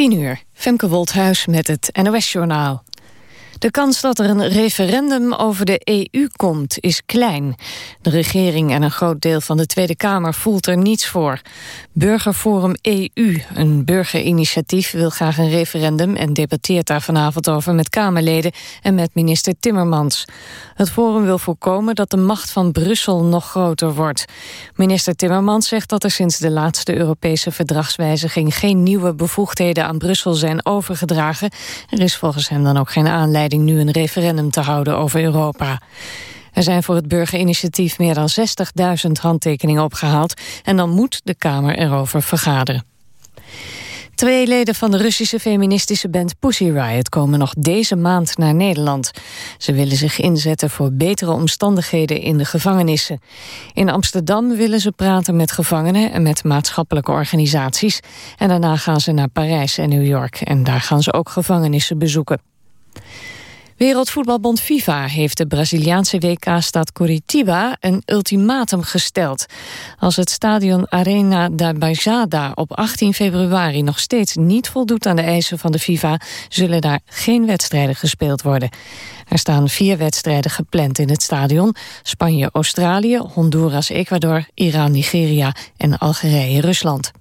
10 uur, Femke Wolthuis met het NOS-journaal. De kans dat er een referendum over de EU komt is klein. De regering en een groot deel van de Tweede Kamer voelt er niets voor. Burgerforum EU, een burgerinitiatief, wil graag een referendum... en debatteert daar vanavond over met Kamerleden en met minister Timmermans. Het forum wil voorkomen dat de macht van Brussel nog groter wordt. Minister Timmermans zegt dat er sinds de laatste Europese verdragswijziging... geen nieuwe bevoegdheden aan Brussel zijn overgedragen. Er is volgens hem dan ook geen aanleiding nu een referendum te houden over Europa. Er zijn voor het burgerinitiatief meer dan 60.000 handtekeningen opgehaald... en dan moet de Kamer erover vergaderen. Twee leden van de Russische feministische band Pussy Riot komen nog deze maand naar Nederland. Ze willen zich inzetten voor betere omstandigheden in de gevangenissen. In Amsterdam willen ze praten met gevangenen en met maatschappelijke organisaties. En daarna gaan ze naar Parijs en New York en daar gaan ze ook gevangenissen bezoeken. Wereldvoetbalbond FIFA heeft de Braziliaanse WK-stad Curitiba een ultimatum gesteld. Als het stadion Arena da Baixada op 18 februari nog steeds niet voldoet aan de eisen van de FIFA, zullen daar geen wedstrijden gespeeld worden. Er staan vier wedstrijden gepland in het stadion. Spanje, Australië, Honduras, Ecuador, Iran, Nigeria en Algerije, Rusland.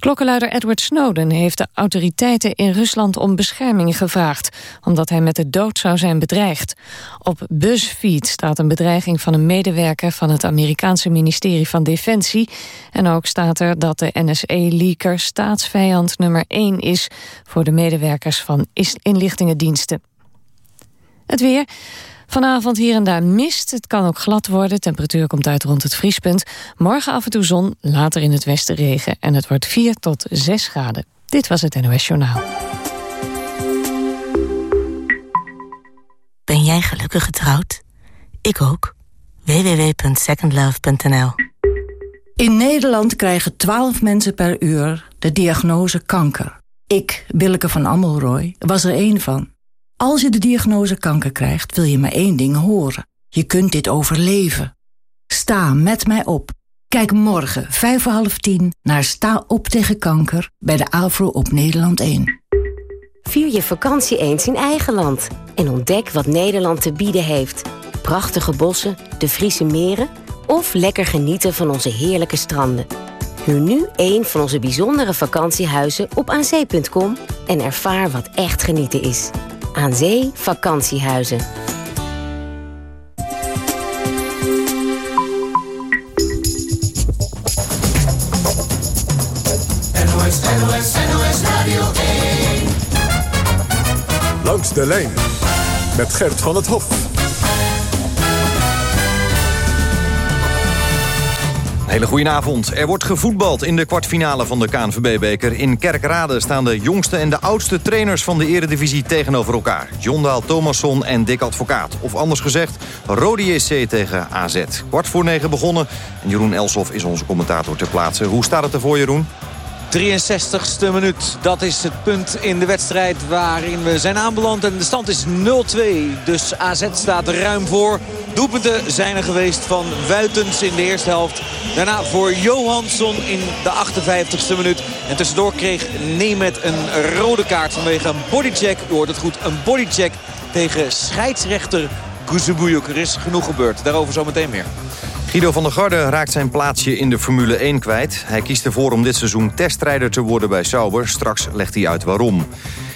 Klokkenluider Edward Snowden heeft de autoriteiten in Rusland om bescherming gevraagd, omdat hij met de dood zou zijn bedreigd. Op BuzzFeed staat een bedreiging van een medewerker van het Amerikaanse ministerie van Defensie. En ook staat er dat de NSE-leaker staatsvijand nummer 1 is voor de medewerkers van inlichtingendiensten. Het weer. Vanavond hier en daar mist. Het kan ook glad worden. Temperatuur komt uit rond het vriespunt. Morgen af en toe zon, later in het westen regen. En het wordt 4 tot 6 graden. Dit was het NOS Journaal. Ben jij gelukkig getrouwd? Ik ook. www.secondlove.nl In Nederland krijgen 12 mensen per uur de diagnose kanker. Ik, Willeke van Ammelrooy, was er één van. Als je de diagnose kanker krijgt, wil je maar één ding horen. Je kunt dit overleven. Sta met mij op. Kijk morgen, vijf voor half tien, naar Sta op tegen kanker... bij de AVRO op Nederland 1. Vier je vakantie eens in eigen land. En ontdek wat Nederland te bieden heeft. Prachtige bossen, de Friese meren... of lekker genieten van onze heerlijke stranden. Huur nu een van onze bijzondere vakantiehuizen op aanzee.com... en ervaar wat echt genieten is. Aan Zee Vakantiehuizen. NOS, NOS, NOS Radio 1. Langs de lijn met Gert van het Hof. Hele goede avond. Er wordt gevoetbald in de kwartfinale van de KNVB-beker. In Kerkrade staan de jongste en de oudste trainers van de eredivisie tegenover elkaar. John Daal Thomasson en Dick Advocaat. Of anders gezegd, Rode JC tegen AZ. Kwart voor negen begonnen en Jeroen Elsof is onze commentator ter plaatse. Hoe staat het ervoor, Jeroen? 63ste minuut. Dat is het punt in de wedstrijd waarin we zijn aanbeland. En de stand is 0-2. Dus AZ staat ruim voor. Doelpunten zijn er geweest van Wuitens in de eerste helft. Daarna voor Johansson in de 58ste minuut. En tussendoor kreeg Nemet een rode kaart vanwege een bodycheck. U hoort het goed, een bodycheck tegen scheidsrechter Guzebuyuk. Er is genoeg gebeurd. Daarover zometeen meer. Guido van der Garde raakt zijn plaatsje in de Formule 1 kwijt. Hij kiest ervoor om dit seizoen testrijder te worden bij Sauber. Straks legt hij uit waarom.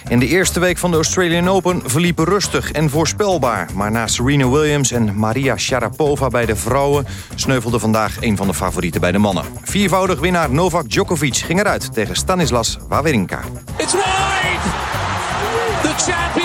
In de eerste week van de Australian Open verliep rustig en voorspelbaar. Maar na Serena Williams en Maria Sharapova bij de vrouwen... sneuvelde vandaag een van de favorieten bij de mannen. Viervoudig winnaar Novak Djokovic ging eruit tegen Stanislas Wawrinka. It's wide! The champion's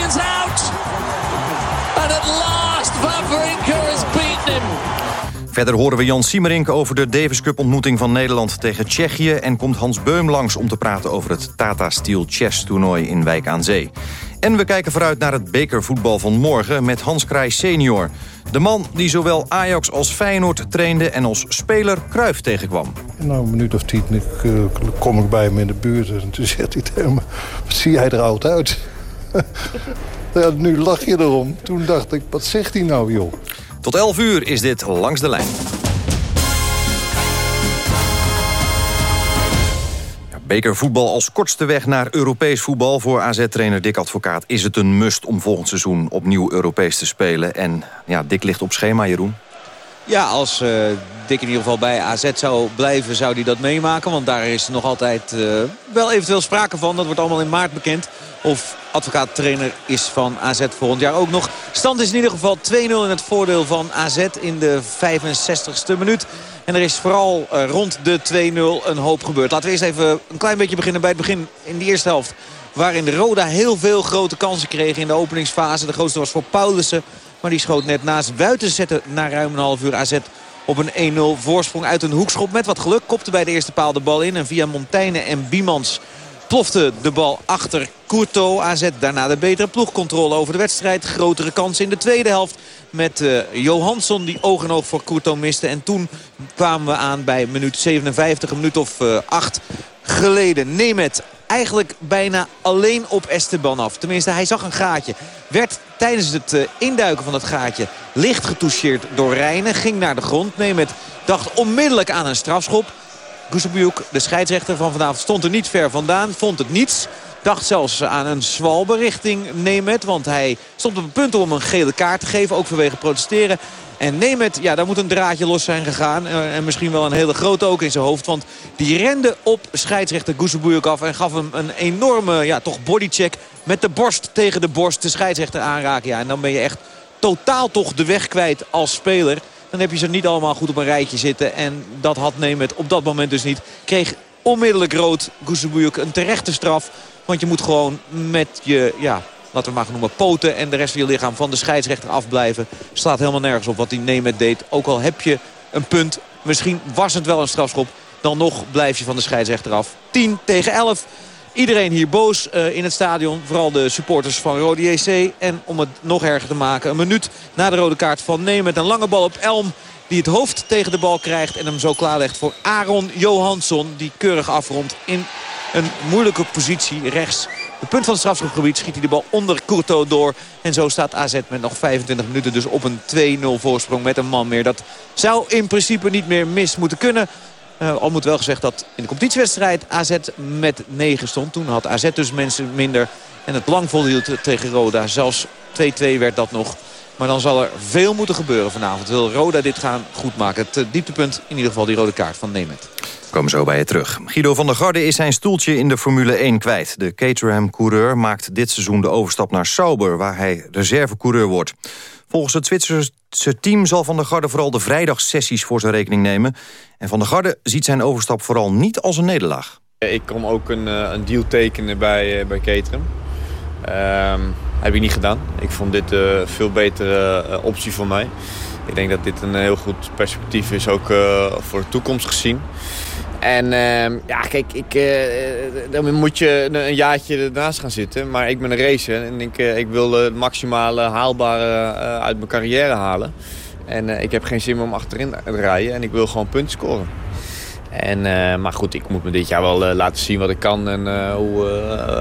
Verder horen we Jan Siemerink over de Davis Cup ontmoeting van Nederland tegen Tsjechië... en komt Hans Beum langs om te praten over het Tata Steel Chess toernooi in Wijk aan Zee. En we kijken vooruit naar het bekervoetbal van morgen met Hans Krij senior. De man die zowel Ajax als Feyenoord trainde en als speler Kruif tegenkwam. En nou een minuut of tien ik, uh, kom ik bij hem in de buurt en toen zegt hij tegen me... wat zie jij er oud uit? nu lach je erom. Toen dacht ik, wat zegt hij nou joh? Tot 11 uur is dit Langs de Lijn. Bekervoetbal als kortste weg naar Europees voetbal. Voor AZ-trainer Dick Advocaat is het een must om volgend seizoen opnieuw Europees te spelen. En ja, Dick ligt op schema, Jeroen. Ja, als uh, Dick in ieder geval bij AZ zou blijven, zou hij dat meemaken. Want daar is nog altijd uh, wel eventueel sprake van. Dat wordt allemaal in maart bekend. Of advocaat trainer is van AZ volgend jaar ook nog. Stand is in ieder geval 2-0 in het voordeel van AZ in de 65ste minuut. En er is vooral uh, rond de 2-0 een hoop gebeurd. Laten we eerst even een klein beetje beginnen bij het begin in de eerste helft. Waarin de Roda heel veel grote kansen kreeg in de openingsfase. De grootste was voor Paulussen. Maar die schoot net naast buiten zetten na ruim een half uur AZ op een 1-0 voorsprong uit een hoekschop. Met wat geluk kopte bij de eerste paal de bal in. En via Montaigne en Biemans plofte de bal achter Courto. AZ daarna de betere ploegcontrole over de wedstrijd. Grotere kansen in de tweede helft met uh, Johansson die oog en oog voor Courto miste. En toen kwamen we aan bij minuut 57, een minuut of uh, 8 geleden. Nemet eigenlijk bijna alleen op Esteban af. Tenminste, hij zag een gaatje. Werd tijdens het uh, induiken van dat gaatje licht getoucheerd door Rijnen. Ging naar de grond. Nemet dacht onmiddellijk aan een strafschop. Gusebujuk, de scheidsrechter van vanavond, stond er niet ver vandaan. Vond het niets. Dacht zelfs aan een zwalbe richting Nemet. Want hij stond op het punt om een gele kaart te geven. Ook vanwege protesteren. En Nemet, ja, daar moet een draadje los zijn gegaan. Uh, en misschien wel een hele grote ook in zijn hoofd. Want die rende op scheidsrechter Gusebujuk af. En gaf hem een enorme, ja, toch bodycheck. Met de borst tegen de borst de scheidsrechter aanraken. Ja, en dan ben je echt totaal toch de weg kwijt als speler. Dan heb je ze niet allemaal goed op een rijtje zitten. En dat had Nemet op dat moment dus niet. Kreeg onmiddellijk rood Gusebujuk een terechte straf. Want je moet gewoon met je, ja, laten we maar noemen, poten en de rest van je lichaam van de scheidsrechter afblijven. Slaat helemaal nergens op wat die Nemet deed. Ook al heb je een punt, misschien was het wel een strafschop. Dan nog blijf je van de scheidsrechter af. 10 tegen 11. Iedereen hier boos uh, in het stadion. Vooral de supporters van Rode JC. En om het nog erger te maken. Een minuut na de rode kaart van Nemet. Een lange bal op Elm. Die het hoofd tegen de bal krijgt. En hem zo klaarlegt voor Aaron Johansson. Die keurig afrondt in een moeilijke positie rechts. De punt van het strafschopgebied schiet hij de bal onder Courto door. En zo staat AZ met nog 25 minuten dus op een 2-0 voorsprong met een man meer. Dat zou in principe niet meer mis moeten kunnen. Uh, al moet wel gezegd dat in de competitiewedstrijd AZ met 9 stond. Toen had AZ dus mensen minder. En het lang volhield tegen Roda. Zelfs 2-2 werd dat nog. Maar dan zal er veel moeten gebeuren vanavond. Wil Roda dit gaan goedmaken. Het uh, dieptepunt in ieder geval die rode kaart van Nemet. We komen zo bij je terug. Guido van der Garde is zijn stoeltje in de Formule 1 kwijt. De Caterham-coureur maakt dit seizoen de overstap naar Sauber... waar hij reservecoureur wordt. Volgens het Zwitserse team zal Van der Garde vooral de vrijdagssessies voor zijn rekening nemen. En Van der Garde ziet zijn overstap vooral niet als een nederlaag. Ik kon ook een, een deal tekenen bij, bij Caterham. Um, heb ik niet gedaan. Ik vond dit een veel betere uh, optie voor mij. Ik denk dat dit een heel goed perspectief is, ook voor de toekomst gezien. En uh, ja, kijk, ik, dan moet je een jaartje ernaast gaan zitten. Maar ik ben een racer en ik, ik wil het maximale haalbare uit mijn carrière halen. En ik heb geen zin om achterin te rijden en ik wil gewoon punten scoren. En, uh, maar goed, ik moet me dit jaar wel uh, laten zien wat ik kan en uh, hoe,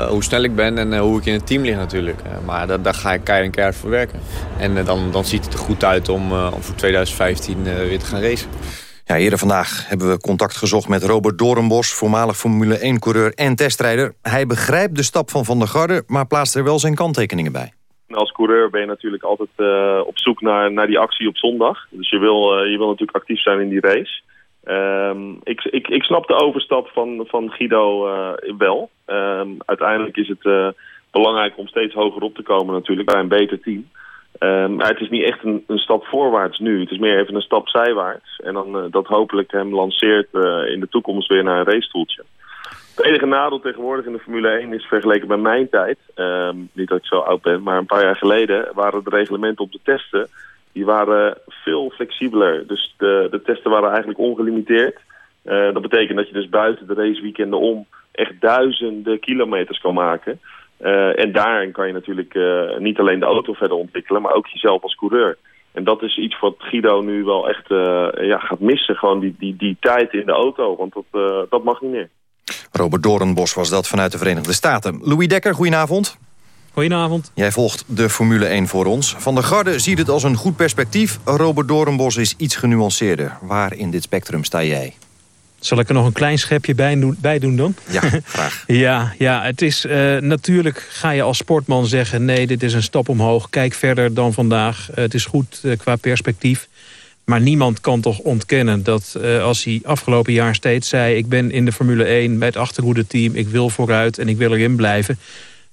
hoe snel ik ben en hoe ik in het team lig natuurlijk. maar dat, daar ga ik keihard en keihard voor werken. En dan, dan ziet het er goed uit om, om voor 2015 weer te gaan racen. Ja, eerder vandaag hebben we contact gezocht met Robert Doornbos... voormalig Formule 1-coureur en testrijder. Hij begrijpt de stap van Van der Garde, maar plaatst er wel zijn kanttekeningen bij. Als coureur ben je natuurlijk altijd op zoek naar, naar die actie op zondag. Dus je wil, je wil natuurlijk actief zijn in die race... Um, ik, ik, ik snap de overstap van, van Guido uh, wel. Um, uiteindelijk is het uh, belangrijk om steeds hoger op te komen natuurlijk bij een beter team. Um, maar het is niet echt een, een, stap voorwaarts nu. Het is meer even een stap zijwaarts. En dan uh, dat hopelijk hem lanceert in de toekomst weer naar een racestoeltje. Het enige nadeel tegenwoordig in de Formule 1 is vergeleken bij mijn tijd. niet dat ik zo oud ben, maar een paar jaar geleden waren de reglementen op de testen die waren flexibeler. Dus de, de testen waren eigenlijk ongelimiteerd. Uh, dat betekent dat je dus buiten de raceweekenden om echt duizenden kilometers kan maken. Uh, en daarin kan je natuurlijk uh, niet alleen de auto verder ontwikkelen, maar ook jezelf als coureur. En dat is iets wat Guido nu wel echt ja, gaat missen, gewoon die, die, die tijd in de auto. Want dat, dat mag niet meer. Robert Doornbos was dat vanuit de Verenigde Staten. Louis Dekker, goedenavond. Goedenavond. Jij volgt de Formule 1 voor ons. Van der Garde ziet het als een goed perspectief. Robert Doornbos is iets genuanceerder. Waar in dit spectrum sta jij? Zal ik er nog een klein schepje bij doen, bij doen dan? Ja, graag. ja, ja, het is uh, natuurlijk ga je als sportman zeggen... nee, dit is een stap omhoog, kijk verder dan vandaag. Uh, het is goed uh, qua perspectief. Maar niemand kan toch ontkennen dat als hij afgelopen jaar steeds zei... ik ben in de Formule 1 bij het achterhoede team, ik wil vooruit en ik wil erin blijven...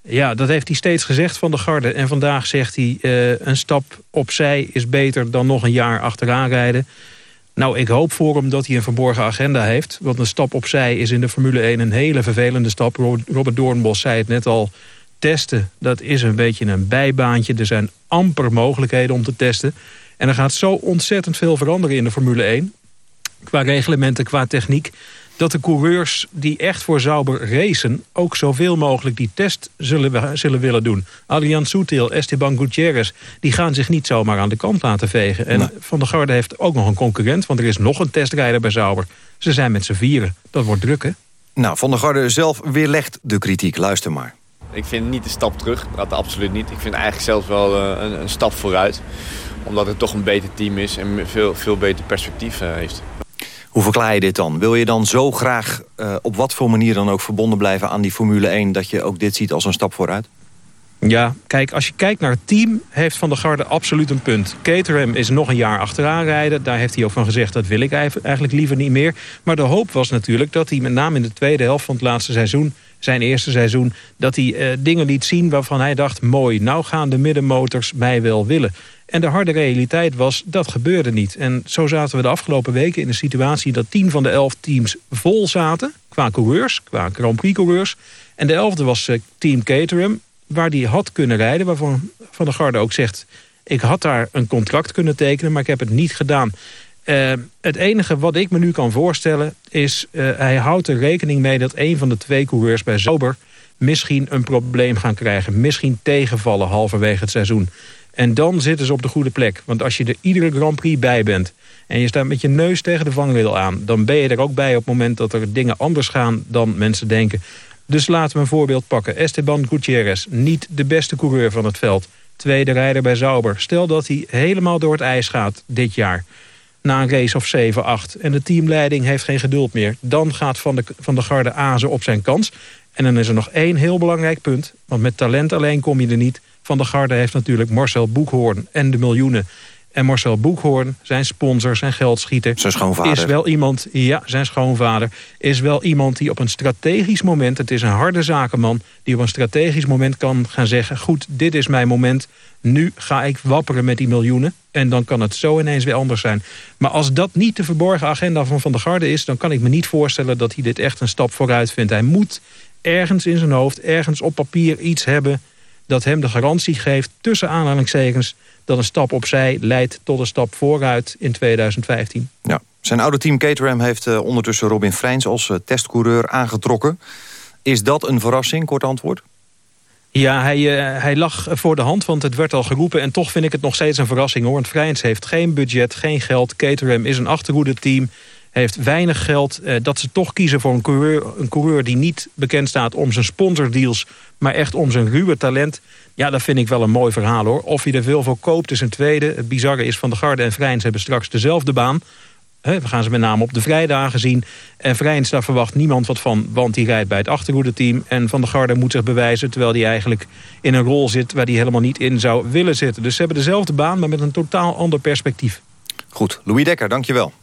Ja, dat heeft hij steeds gezegd van de garde. En vandaag zegt hij, een stap opzij is beter dan nog een jaar achteraan rijden... Nou, ik hoop voor hem dat hij een verborgen agenda heeft. Want een stap opzij is in de Formule 1 een hele vervelende stap. Robert Doornbos zei het net al. Testen, dat is een beetje een bijbaantje. Er zijn amper mogelijkheden om te testen. En er gaat zo ontzettend veel veranderen in de Formule 1. Qua reglementen, qua techniek dat de coureurs die echt voor Sauber racen... ook zoveel mogelijk die test zullen, zullen willen doen. Adrian Soetil, Esteban Gutierrez... die gaan zich niet zomaar aan de kant laten vegen. En Van der Garde heeft ook nog een concurrent... want er is nog een testrijder bij Sauber. Ze zijn met z'n vieren. Dat wordt druk, hè? Nou, Van der Garde zelf weerlegt de kritiek. Luister maar. Ik vind niet een stap terug. Dat absoluut niet. Ik vind eigenlijk zelfs wel eh, een, een stap vooruit. Omdat het toch een beter team is en veel, veel beter perspectief eh, heeft. Hoe verklaar je dit dan? Wil je dan zo graag uh, op wat voor manier dan ook verbonden blijven aan die Formule 1... dat je ook dit ziet als een stap vooruit? Ja, kijk, als je kijkt naar het team, heeft Van der Garde absoluut een punt. Caterham is nog een jaar achteraan rijden. Daar heeft hij ook van gezegd, dat wil ik eigenlijk liever niet meer. Maar de hoop was natuurlijk dat hij met name in de tweede helft van het laatste seizoen... zijn eerste seizoen, dat hij uh, dingen liet zien waarvan hij dacht... mooi, nou gaan de middenmotors mij wel willen. En de harde realiteit was, dat gebeurde niet. En zo zaten we de afgelopen weken in een situatie... dat tien van de elf teams vol zaten, qua coureurs, qua Grand Prix coureurs. En de elfde was uh, Team Caterham, waar die had kunnen rijden... waarvan Van der Garde ook zegt... ik had daar een contract kunnen tekenen, maar ik heb het niet gedaan. Uh, het enige wat ik me nu kan voorstellen is... Uh, hij houdt er rekening mee dat een van de twee coureurs bij Zober... misschien een probleem gaan krijgen. Misschien tegenvallen halverwege het seizoen. En dan zitten ze op de goede plek. Want als je er iedere Grand Prix bij bent... en je staat met je neus tegen de vangrail aan... dan ben je er ook bij op het moment dat er dingen anders gaan dan mensen denken. Dus laten we een voorbeeld pakken. Esteban Gutierrez, niet de beste coureur van het veld. Tweede rijder bij Sauber. Stel dat hij helemaal door het ijs gaat dit jaar. Na een race of 7, 8. En de teamleiding heeft geen geduld meer. Dan gaat Van de, van de Garde Azen op zijn kans. En dan is er nog één heel belangrijk punt. Want met talent alleen kom je er niet. Van der Garde heeft natuurlijk Marcel Boekhoorn en de miljoenen. En Marcel Boekhoorn, zijn sponsor, zijn geldschieter... Zijn schoonvader. Is wel iemand, ja, zijn schoonvader... is wel iemand die op een strategisch moment... het is een harde zakenman... die op een strategisch moment kan gaan zeggen... goed, dit is mijn moment, nu ga ik wapperen met die miljoenen... en dan kan het zo ineens weer anders zijn. Maar als dat niet de verborgen agenda van Van der Garde is... dan kan ik me niet voorstellen dat hij dit echt een stap vooruit vindt. Hij moet ergens in zijn hoofd, ergens op papier iets hebben dat hem de garantie geeft, tussen aanhalingstekens... dat een stap opzij leidt tot een stap vooruit in 2015. Ja. Zijn oude team Caterham heeft uh, ondertussen Robin Freins als uh, testcoureur aangetrokken. Is dat een verrassing, kort antwoord? Ja, hij, uh, hij lag voor de hand, want het werd al geroepen... en toch vind ik het nog steeds een verrassing, hoor. Want Freins heeft geen budget, geen geld. Caterham is een achterhoede team heeft weinig geld. Eh, dat ze toch kiezen voor een coureur, een coureur die niet bekend staat om zijn sponsordeals... maar echt om zijn ruwe talent. Ja, dat vind ik wel een mooi verhaal hoor. Of je er veel voor koopt is een tweede. Het bizarre is Van de Garde en Vrijns hebben straks dezelfde baan. we gaan ze met name op de vrijdagen zien. En Vrijns, daar verwacht niemand wat van, want die rijdt bij het achterhoede-team. En Van der Garde moet zich bewijzen, terwijl hij eigenlijk in een rol zit... waar hij helemaal niet in zou willen zitten. Dus ze hebben dezelfde baan, maar met een totaal ander perspectief. Goed, Louis Dekker, dankjewel.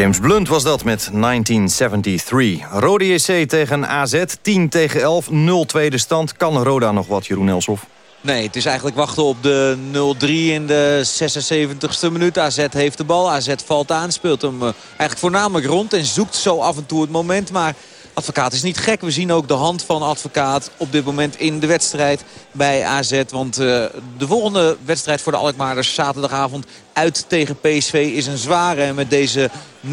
James Blunt was dat met 1973. Rode JC tegen AZ, 10 tegen 11, 0-2 de stand. Kan Roda nog wat, Jeroen Elsof? Nee, het is eigenlijk wachten op de 0-3 in de 76e minuut. AZ heeft de bal, AZ valt aan, speelt hem eh, eigenlijk voornamelijk rond... en zoekt zo af en toe het moment, maar... Advocaat is niet gek. We zien ook de hand van advocaat op dit moment in de wedstrijd bij AZ. Want uh, de volgende wedstrijd voor de Alkmaarders zaterdagavond uit tegen PSV is een zware. En met deze 0-2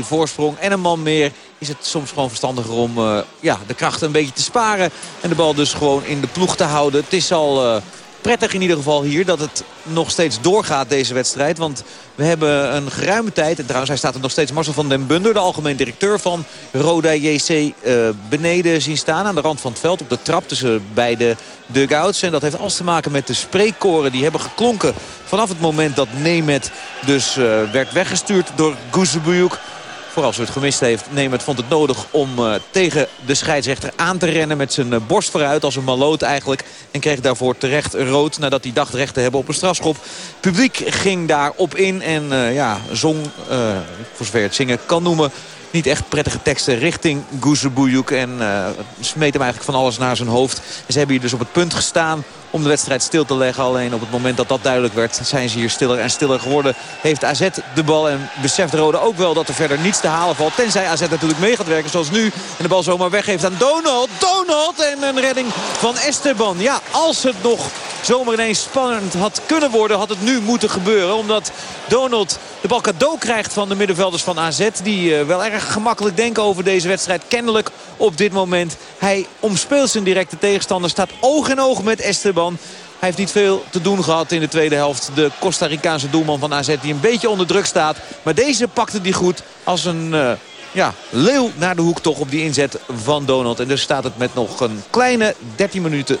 voorsprong en een man meer is het soms gewoon verstandiger om uh, ja, de krachten een beetje te sparen. En de bal dus gewoon in de ploeg te houden. Het is al... Uh, prettig in ieder geval hier dat het nog steeds doorgaat deze wedstrijd. Want we hebben een geruime tijd. En trouwens, hij staat er nog steeds. Marcel van den Bunder, de algemeen directeur van Roda JC, uh, beneden zien staan. Aan de rand van het veld op de trap tussen beide dugouts. En dat heeft alles te maken met de spreekkoren. Die hebben geklonken vanaf het moment dat Nemet dus uh, werd weggestuurd door Guzebuyuk. Voor als u het gemist heeft, Nemeth vond het nodig om uh, tegen de scheidsrechter aan te rennen met zijn uh, borst vooruit. Als een maloot eigenlijk. En kreeg daarvoor terecht rood nadat hij dacht recht te hebben op een strafschop. Publiek ging daarop in en uh, ja, zong, voor zover het zingen kan noemen niet echt prettige teksten richting Guzebuyuk. En smeet hem eigenlijk van alles naar zijn hoofd. En ze hebben hier dus op het punt gestaan om de wedstrijd stil te leggen. Alleen op het moment dat dat duidelijk werd zijn ze hier stiller en stiller geworden. Heeft AZ de bal en beseft Rode ook wel dat er verder niets te halen valt. Tenzij AZ natuurlijk mee gaat werken zoals nu. En de bal zomaar weggeeft aan Donald. Donald en een redding van Esteban. Ja, als het nog zomaar ineens spannend had kunnen worden, had het nu moeten gebeuren. Omdat Donald de bal cadeau krijgt van de middenvelders van AZ. Die uh, wel erg gemakkelijk denken over deze wedstrijd. Kennelijk op dit moment. Hij omspeelt zijn directe tegenstander. Staat oog in oog met Esteban. Hij heeft niet veel te doen gehad in de tweede helft. De Costa Ricaanse doelman van AZ die een beetje onder druk staat. Maar deze pakte die goed als een uh, ja, leeuw naar de hoek toch op die inzet van Donald. En dus staat het met nog een kleine 13 minuten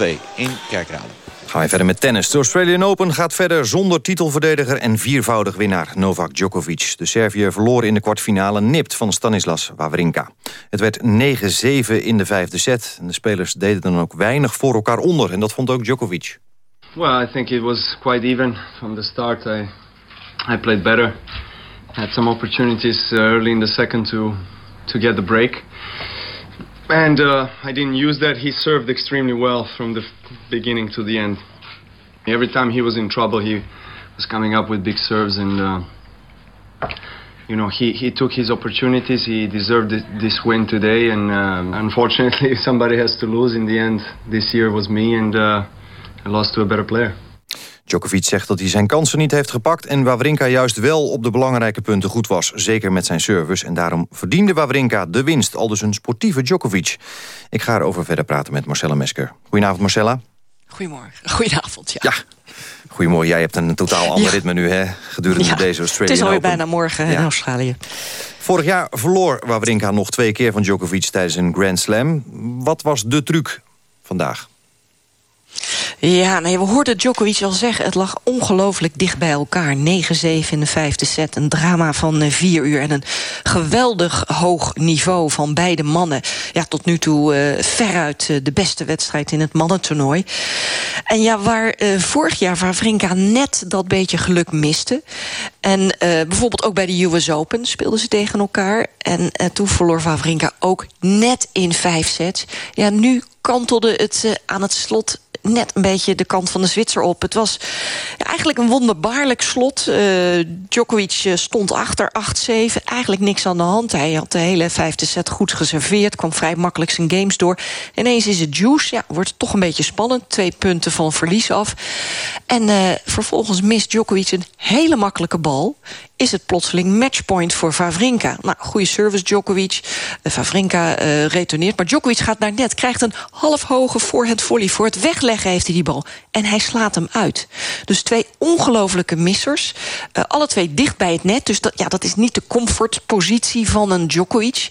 0-2 in Kerkrade. Gaan we verder met tennis. De Australian Open gaat verder zonder titelverdediger en viervoudig winnaar Novak Djokovic. De Serviër verloor in de kwartfinale nipt van Stanislas Wawrinka. Het werd 9-7 in de vijfde set. En de spelers deden dan ook weinig voor elkaar onder. En dat vond ook Djokovic. Well, I think it was quite even from the start. I, I played better. Had some opportunities early in the second to, to get the break. And uh, I didn't use that. He served extremely well from the beginning to the end. Every time he was in trouble, he was coming up with big serves, and uh, you know he, he took his opportunities. He deserved this win today, and um, unfortunately, somebody has to lose. In the end, this year was me, and uh, I lost to a better player. Djokovic zegt dat hij zijn kansen niet heeft gepakt... en Wawrinka juist wel op de belangrijke punten goed was. Zeker met zijn service. En daarom verdiende Wawrinka de winst. Al dus een sportieve Djokovic. Ik ga erover verder praten met Marcella Mesker. Goedenavond, Marcella. Goedemorgen. Goedenavond, ja. ja. Goedemorgen, jij hebt een totaal ander ja. ritme nu, hè? Gedurende ja. deze Australian Het is alweer bijna morgen in Australië. Vorig jaar verloor Wawrinka nog twee keer van Djokovic tijdens een Grand Slam. Wat was de truc vandaag? Ja, nee, we hoorden Djokovic al zeggen... het lag ongelooflijk dicht bij elkaar. 9-7 in de vijfde set. Een drama van vier uur. En een geweldig hoog niveau van beide mannen. Ja, tot nu toe uh, veruit uh, de beste wedstrijd in het mannentoernooi. En ja, waar vorig jaar Wawrinka net dat beetje geluk miste... en bijvoorbeeld ook bij de US Open speelden ze tegen elkaar... en toen verloor Wawrinka ook net in vijf sets. Ja, nu kantelde het aan het slot net een beetje de kant van de Zwitser op. Het was eigenlijk een wonderbaarlijk slot. Uh, Djokovic stond achter 8-7. Eigenlijk niks aan de hand. Hij had de hele vijfde set goed geserveerd. Kwam vrij makkelijk zijn games door. Ineens is het juice. Ja, wordt het toch een beetje spannend. Twee punten van verlies af. En uh, vervolgens mist Djokovic een hele makkelijke bal is het plotseling matchpoint voor Vavrinka. Nou, goede service Djokovic. Uh, Vavrinka uh, retourneert, maar Djokovic gaat naar net. Krijgt een half hoge voorhand volley. Voor het wegleggen heeft hij die bal. En hij slaat hem uit. Dus twee ongelofelijke missers. Uh, alle twee dicht bij het net. Dus dat, ja, dat is niet de comfortpositie van een Djokovic.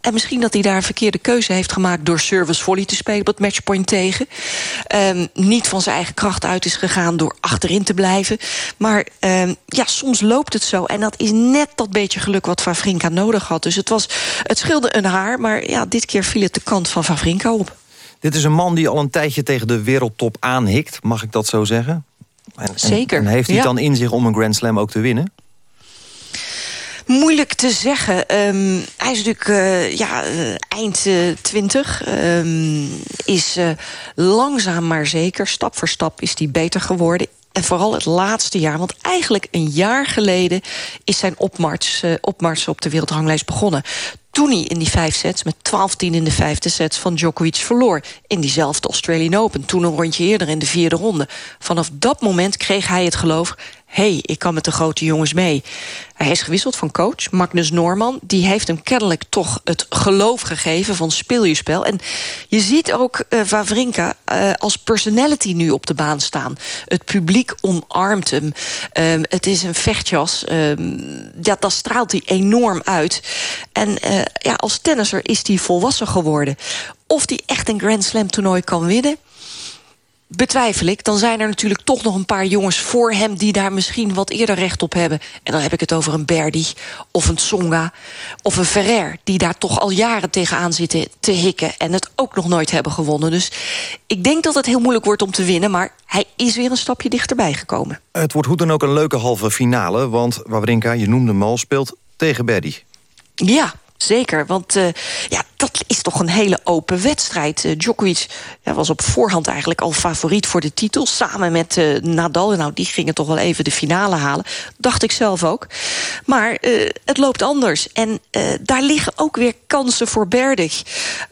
En misschien dat hij daar een verkeerde keuze heeft gemaakt... door service volley te spelen op het matchpoint tegen. Um, niet van zijn eigen kracht uit is gegaan door achterin te blijven. Maar um, ja, soms loopt het zo. En dat is net dat beetje geluk wat Vavrinka nodig had. Dus het, was, het scheelde een haar, maar ja, dit keer viel het de kant van Vavrinka op. Dit is een man die al een tijdje tegen de wereldtop aanhikt. Mag ik dat zo zeggen? En, Zeker. En heeft hij ja. dan in zich om een Grand Slam ook te winnen? Moeilijk te zeggen. Ehm, hij is natuurlijk uh, ja, uh, eind uh, twintig. Um, is langzaam maar zeker, stap voor stap is hij beter geworden. En vooral het laatste jaar, want eigenlijk een jaar geleden... is zijn opmars, opmars op de wereldranglijst begonnen toen hij in die vijf sets met 12-10 in de vijfde sets van Djokovic verloor. In diezelfde Australian Open, toen een rondje eerder in de vierde ronde. Vanaf dat moment kreeg hij het geloof hey, ik kan met de grote jongens mee. Hij is gewisseld van coach, Magnus Norman. Die heeft hem kennelijk toch het geloof gegeven van speel je spel. En je ziet ook uh, Wawrinka uh, als personality nu op de baan staan. Het publiek omarmt hem. Um, het is een vechtjas. Um, ja, dat straalt hij enorm uit. En uh, ja, als tennisser is hij volwassen geworden. Of hij echt een Grand Slam toernooi kan winnen betwijfel ik. Dan zijn er natuurlijk toch nog een paar jongens voor hem... die daar misschien wat eerder recht op hebben. En dan heb ik het over een Berdy of een Tsonga of een Ferrer... die daar toch al jaren tegenaan zitten te hikken... en het ook nog nooit hebben gewonnen. Dus ik denk dat het heel moeilijk wordt om te winnen... maar hij is weer een stapje dichterbij gekomen. Het wordt hoe dan ook een leuke halve finale... want Wawrinka, je noemde hem al, speelt tegen Berdy. Ja, Zeker, want uh, ja, dat is toch een hele open wedstrijd. Uh, Djokovic ja, was op voorhand eigenlijk al favoriet voor de titel... samen met uh, Nadal. Nou, die gingen toch wel even de finale halen. Dacht ik zelf ook. Maar het loopt anders. En daar liggen ook weer kansen voor Berdig.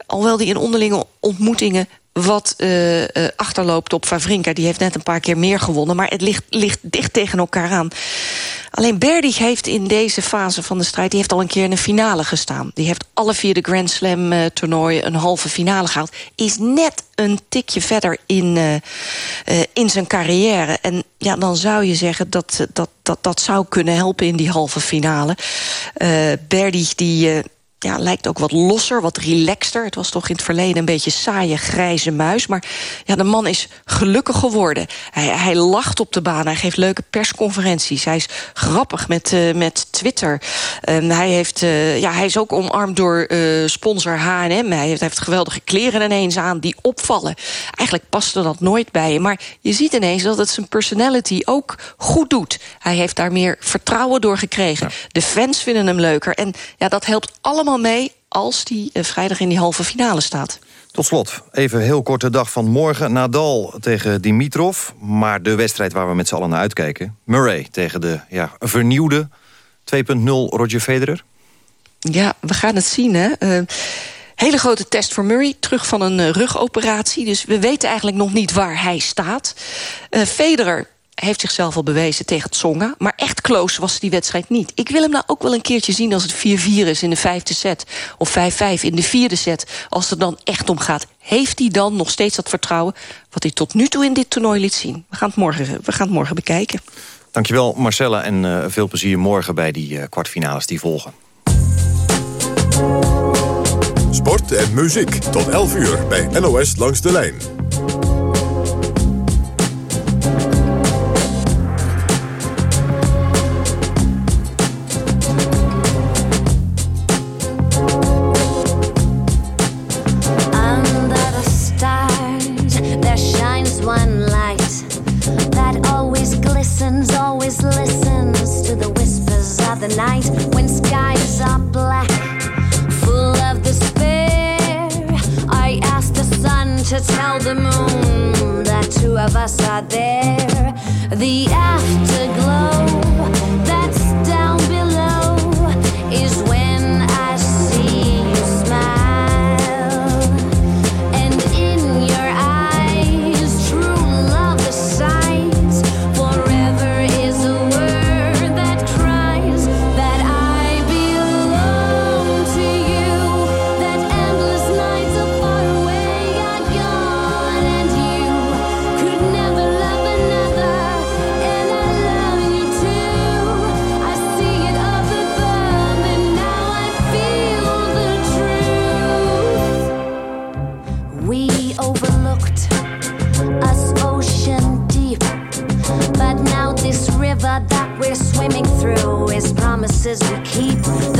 Alhoewel die in onderlinge ontmoetingen wat uh, achterloopt op Favrinka. Die heeft net een paar keer meer gewonnen. Maar het ligt, ligt dicht tegen elkaar aan. Alleen Berdig heeft in deze fase van de strijd... die heeft al een keer in een finale gestaan. Die heeft alle vier de Grand Slam uh, toernooien een halve finale gehaald. Is net een tikje verder in, uh, in zijn carrière. En ja, dan zou je zeggen dat dat, dat, dat zou kunnen helpen in die halve finale. Berdig die ja, lijkt ook wat losser, wat relaxter. Het was toch in het verleden een beetje saaie, grijze muis. Maar ja, de man is gelukkig geworden. Hij, hij lacht op de baan, hij geeft leuke persconferenties. Hij is grappig met, uh, met Twitter. Um, hij, heeft, uh, ja, hij is ook omarmd door uh, sponsor H&M. Hij heeft, hij heeft geweldige kleren ineens aan die opvallen. Eigenlijk paste dat nooit bij hem. Maar je ziet ineens dat het zijn personality ook goed doet. Hij heeft daar meer vertrouwen door gekregen. Ja. De fans vinden hem leuker. En ja, dat helpt allemaal mee als die uh, vrijdag in die halve finale staat. Tot slot, even heel korte dag van morgen. Nadal tegen Dimitrov. Maar de wedstrijd waar we met z'n allen naar uitkijken. Murray tegen de ja, vernieuwde 2.0 Roger Federer. Ja, we gaan het zien, hè. Uh, hele grote test voor Murray. Terug van een uh, rugoperatie. Dus we weten eigenlijk nog niet waar hij staat. Uh, Federer heeft zichzelf al bewezen tegen Tsonga. Maar echt close was die wedstrijd niet. Ik wil hem nou ook wel een keertje zien als het 4-4 is in de vijfde set. Of 5-5 in de vierde set. Als het dan echt om gaat. Heeft hij dan nog steeds dat vertrouwen... wat hij tot nu toe in dit toernooi liet zien? We gaan het morgen, we gaan het morgen bekijken. Dankjewel Marcella en uh, veel plezier morgen bij die uh, kwartfinales die volgen. Sport en muziek tot 11 uur bij NOS Langs de Lijn. To tell the moon that two of us are there. The afterglow promises we keep. The sun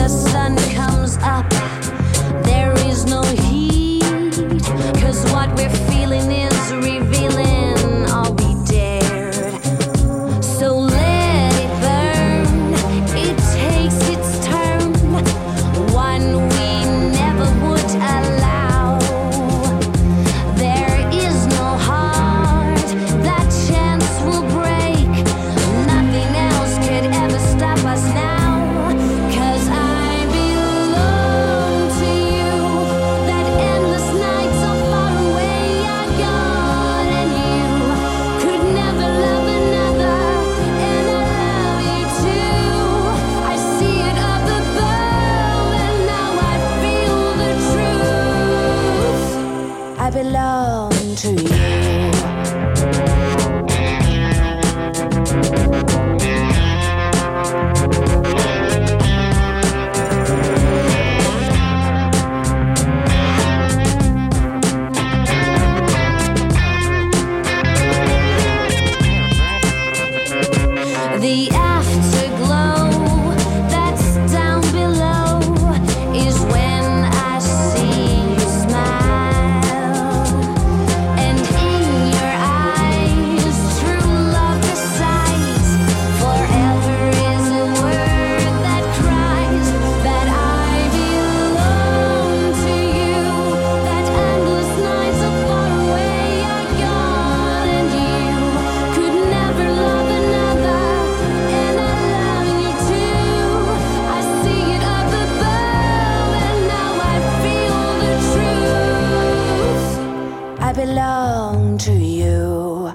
you.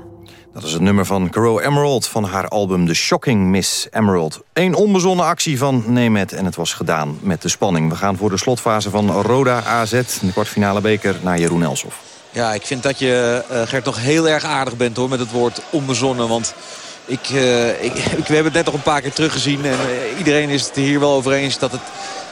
Dat is het nummer van Caro Emerald van haar album The Shocking Miss Emerald. Eén onbezonnen actie van Nemet en het was gedaan met de spanning. We gaan voor de slotfase van Roda AZ, de kwartfinale beker, naar Jeroen Elsof. Ja, ik vind dat je, uh, Gert, nog heel erg aardig bent hoor met het woord onbezonnen. Want ik, uh, ik, ik, we hebben het net nog een paar keer teruggezien. En uh, iedereen is het hier wel over eens dat het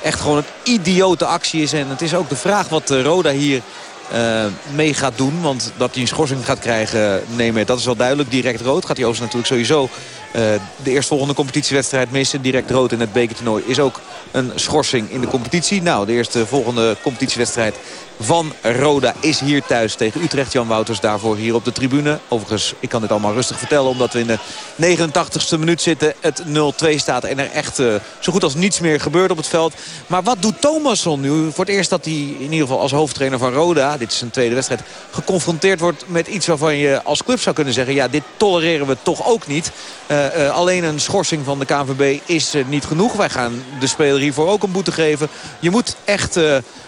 echt gewoon een idiote actie is. En het is ook de vraag wat Roda hier uh, mee gaat doen. Want dat hij een schorsing gaat krijgen, neem dat is wel duidelijk. Direct rood gaat hij overigens natuurlijk sowieso de eerstvolgende competitiewedstrijd missen. Direct rood in het bekertoernooi is ook een schorsing in de competitie. Nou, de eerste volgende competitiewedstrijd van Roda is hier thuis tegen Utrecht. Jan Wouters daarvoor hier op de tribune. Overigens, ik kan dit allemaal rustig vertellen omdat we in de 89ste minuut zitten. Het 0-2 staat en er echt uh, zo goed als niets meer gebeurt op het veld. Maar wat doet Thomasson nu? Voor het eerst dat hij in ieder geval als hoofdtrainer van Roda, dit is zijn tweede wedstrijd, geconfronteerd wordt met iets waarvan je als club zou kunnen zeggen, ja, dit tolereren we toch ook niet. Uh, uh, alleen een schorsing van de KNVB is niet genoeg. Wij gaan de speler hiervoor ook een boete geven. Je moet echt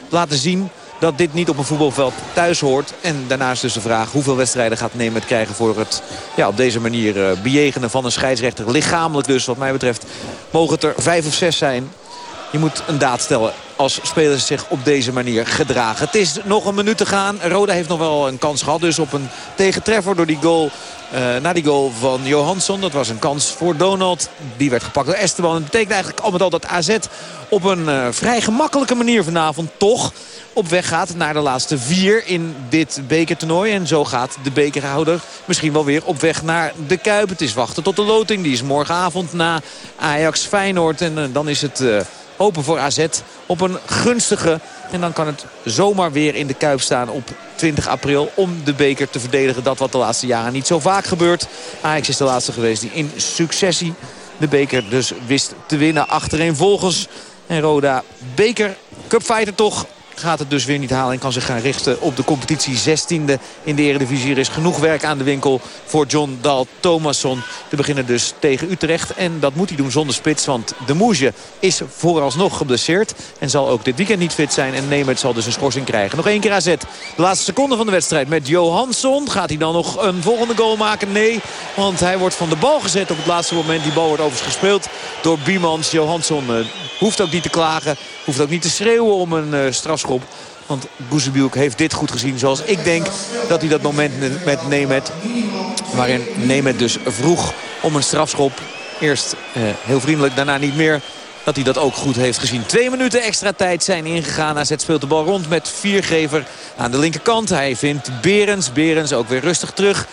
laten zien dat dit niet op een voetbalveld thuis hoort. En daarnaast dus de vraag hoeveel wedstrijden gaat Nemet krijgen... voor het ja, op deze manier bejegenen van een scheidsrechter. Lichamelijk dus, wat mij betreft, mogen het er vijf of zes zijn. Je moet een daad stellen als spelers zich op deze manier gedragen. Het is nog een minuut te gaan. Roda heeft nog wel een kans gehad dus op een tegentreffer door die goal uh, na die goal van Johansson. Dat was een kans voor Donald. Die werd gepakt door Esteban. Het betekent eigenlijk al met al dat AZ op een uh, vrij gemakkelijke manier vanavond toch op weg gaat naar de laatste vier in dit bekertoernooi. En zo gaat de bekerhouder misschien wel weer op weg naar de Kuip. Het is wachten tot de loting. Die is morgenavond na Ajax Feyenoord. En uh, dan is het open voor AZ op een gunstige. En dan kan het zomaar weer in de Kuip staan op 20 april om de beker te verdedigen. Dat wat de laatste jaren niet zo vaak gebeurt. Ajax is de laatste geweest die in successie de beker dus wist te winnen. Achtereenvolgens en Roda beker cupfighter toch gaat het dus weer niet halen en kan zich gaan richten op de competitie 16e in de Eredivisie. Er is genoeg werk aan de winkel voor John Dal Thomasson. Te beginnen dus tegen Utrecht en dat moet hij doen zonder spits, want de Moesje is vooralsnog geblesseerd en zal ook dit weekend niet fit zijn. En Nemeth zal dus een schorsing krijgen. Nog één keer AZ. De laatste seconde van de wedstrijd met Johansson. Gaat hij dan nog een volgende goal maken? Nee, want hij wordt van de bal gezet op het laatste moment. Die bal wordt overigens gespeeld door Biemans. Johansson uh, hoeft ook niet te klagen. Hoeft ook niet te schreeuwen om een uh. Want Guzebiuk heeft dit goed gezien. Zoals ik denk dat hij dat moment met Nemet... waarin Nemet dus vroeg om een strafschop... eerst uh, heel vriendelijk, daarna niet meer dat hij dat ook goed heeft gezien. Twee minuten extra tijd zijn ingegaan. AZ speelt de bal rond met Viergever aan de linkerkant. Hij vindt Berens. Berens ook weer rustig terug.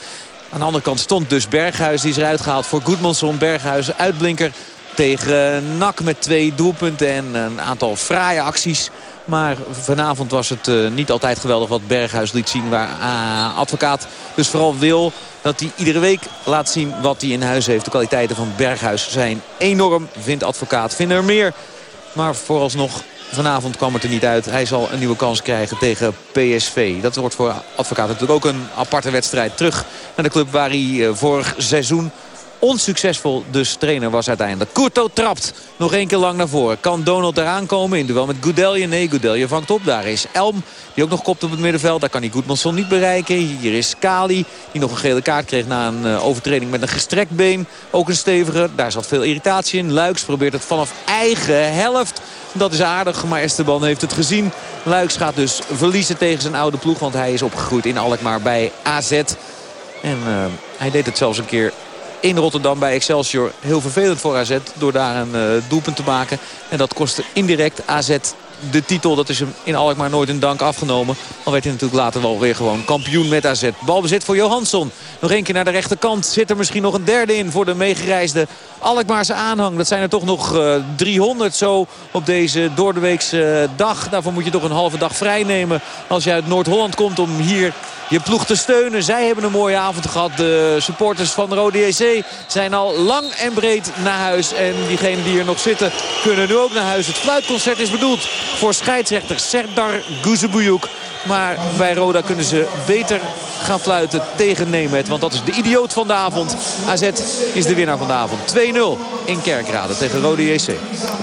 Aan de andere kant stond dus Berghuis. Die is eruit gehaald voor Goedmanson. Berghuis uitblinker tegen NAC met twee doelpunten en een aantal fraaie acties. Maar vanavond was het uh, niet altijd geweldig wat Berghuis liet zien. Waar uh, advocaat dus vooral wil dat hij iedere week laat zien wat hij in huis heeft. De kwaliteiten van Berghuis zijn enorm, vindt advocaat. Vinden er meer, maar vooralsnog vanavond kwam het er niet uit. Hij zal een nieuwe kans krijgen tegen PSV. Dat wordt voor advocaat natuurlijk ook een aparte wedstrijd. Terug naar de club waar hij uh, vorig seizoen onsuccesvol dus trainer was uiteindelijk. Kurto trapt nog één keer lang naar voren. Kan Donald eraan komen in duel met Goudelje? Nee, Goudelje vangt op. Daar is Elm, die ook nog kopt op het middenveld. Daar kan hij Goedmanson niet bereiken. Hier is Kali, die nog een gele kaart kreeg na een uh, overtreding met een gestrekt been. Ook een stevige. Daar zat veel irritatie in. Luiks probeert het vanaf eigen helft. Dat is aardig, maar Esteban heeft het gezien. Luiks gaat dus verliezen tegen zijn oude ploeg. Want hij is opgegroeid in Alkmaar bij AZ. En uh, hij deed het zelfs een keer in Rotterdam bij Excelsior. Heel vervelend voor AZ door daar een uh, doelpunt te maken. En dat kostte indirect AZ de titel. Dat is hem in Alkmaar nooit in dank afgenomen. Al werd hij natuurlijk later wel weer gewoon kampioen met AZ. Balbezit voor Johansson. Nog één keer naar de rechterkant. Zit er misschien nog een derde in voor de meegereisde Alkmaarse aanhang. Dat zijn er toch nog uh, 300 zo op deze doordeweekse uh, dag. Daarvoor moet je toch een halve dag vrij nemen. Als je uit Noord-Holland komt om hier je ploeg te steunen. Zij hebben een mooie avond gehad. De supporters van de Rode JC zijn al lang en breed naar huis. En diegenen die hier nog zitten kunnen nu ook naar huis. Het fluitconcert is bedoeld voor scheidsrechter Serdar Guzebuyuk. Maar bij Roda kunnen ze beter gaan fluiten tegen Nemet. Want dat is de idioot van de avond. AZ is de winnaar van de avond. 2-0 in Kerkrade tegen Rode JC.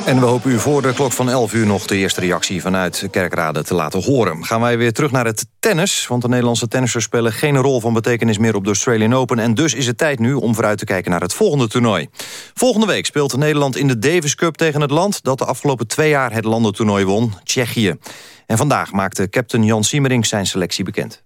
En we hopen u voor de klok van 11 uur nog de eerste reactie vanuit Kerkrade te laten horen. Gaan wij weer terug naar het tennis, want de Nederlandse tennissers spelen geen rol van betekenis meer op de Australian Open. En dus is het tijd nu om vooruit te kijken naar het volgende toernooi. Volgende week speelt Nederland in de Davis Cup tegen het land dat de afgelopen twee jaar het landentoernooi won, Tsjechië. En vandaag maakte captain Jan Siemering zijn selectie bekend.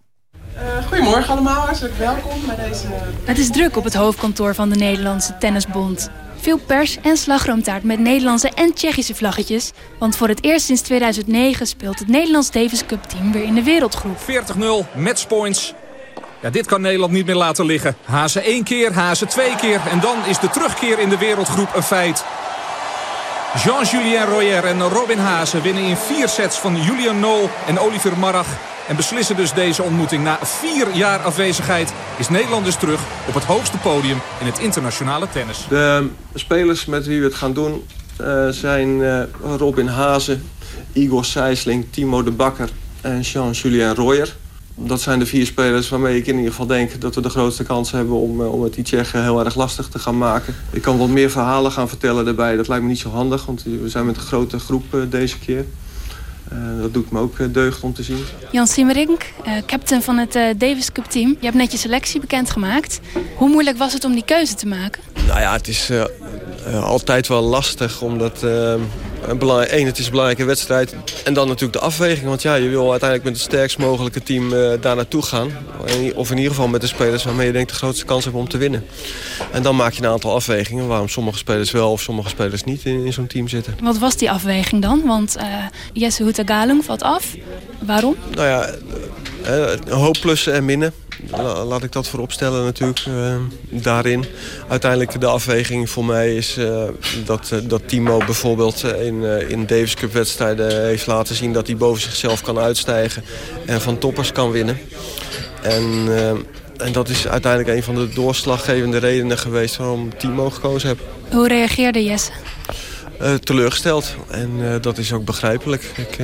Uh, goedemorgen allemaal, hartelijk welkom bij deze... Het is druk op het hoofdkantoor van de Nederlandse Tennisbond. Veel pers en slagroomtaart met Nederlandse en Tsjechische vlaggetjes. Want voor het eerst sinds 2009 speelt het Nederlands Davis Cup team weer in de wereldgroep. 40-0, matchpoints. Ja, dit kan Nederland niet meer laten liggen. Hazen één keer, hazen twee keer. En dan is de terugkeer in de wereldgroep een feit. Jean-Julien Royer en Robin Haase winnen in vier sets van Julian Nol en Oliver Marach. En beslissen dus deze ontmoeting. Na vier jaar afwezigheid is Nederland dus terug op het hoogste podium in het internationale tennis. De spelers met wie we het gaan doen uh, zijn uh, Robin Haase, Igor Sijsling, Timo de Bakker en Jean-Julien Royer dat zijn de vier spelers waarmee ik in ieder geval denk... dat we de grootste kans hebben om, om het die Tsjechen heel erg lastig te gaan maken. Ik kan wat meer verhalen gaan vertellen daarbij. Dat lijkt me niet zo handig, want we zijn met een grote groep uh, deze keer. Uh, dat doet me ook deugd om te zien. Jan Simmerink, uh, captain van het Davis Cup team. Je hebt net je selectie bekendgemaakt. Hoe moeilijk was het om die keuze te maken? Nou ja, het is altijd wel lastig, omdat Eén, het is een belangrijke wedstrijd. En dan natuurlijk de afweging. Want ja, je wil uiteindelijk met het sterkst mogelijke team uh, daar naartoe gaan. Of in ieder geval met de spelers waarmee je denkt de grootste kans hebt om te winnen. En dan maak je een aantal afwegingen. Waarom sommige spelers wel of sommige spelers niet in, in zo'n team zitten. Wat was die afweging dan? Want uh, Jesse Houtagalung valt af. Waarom? Nou ja, een hoop plussen en minnen laat ik dat voorop stellen natuurlijk uh, daarin. Uiteindelijk de afweging voor mij is uh, dat, uh, dat Timo bijvoorbeeld in, in Davis Cup wedstrijden heeft laten zien... dat hij boven zichzelf kan uitstijgen en van toppers kan winnen. En, en dat is uiteindelijk een van de doorslaggevende redenen geweest waarom Timo gekozen heb. Hoe reageerde Jesse? teleurgesteld. En dat is ook begrijpelijk. Ik,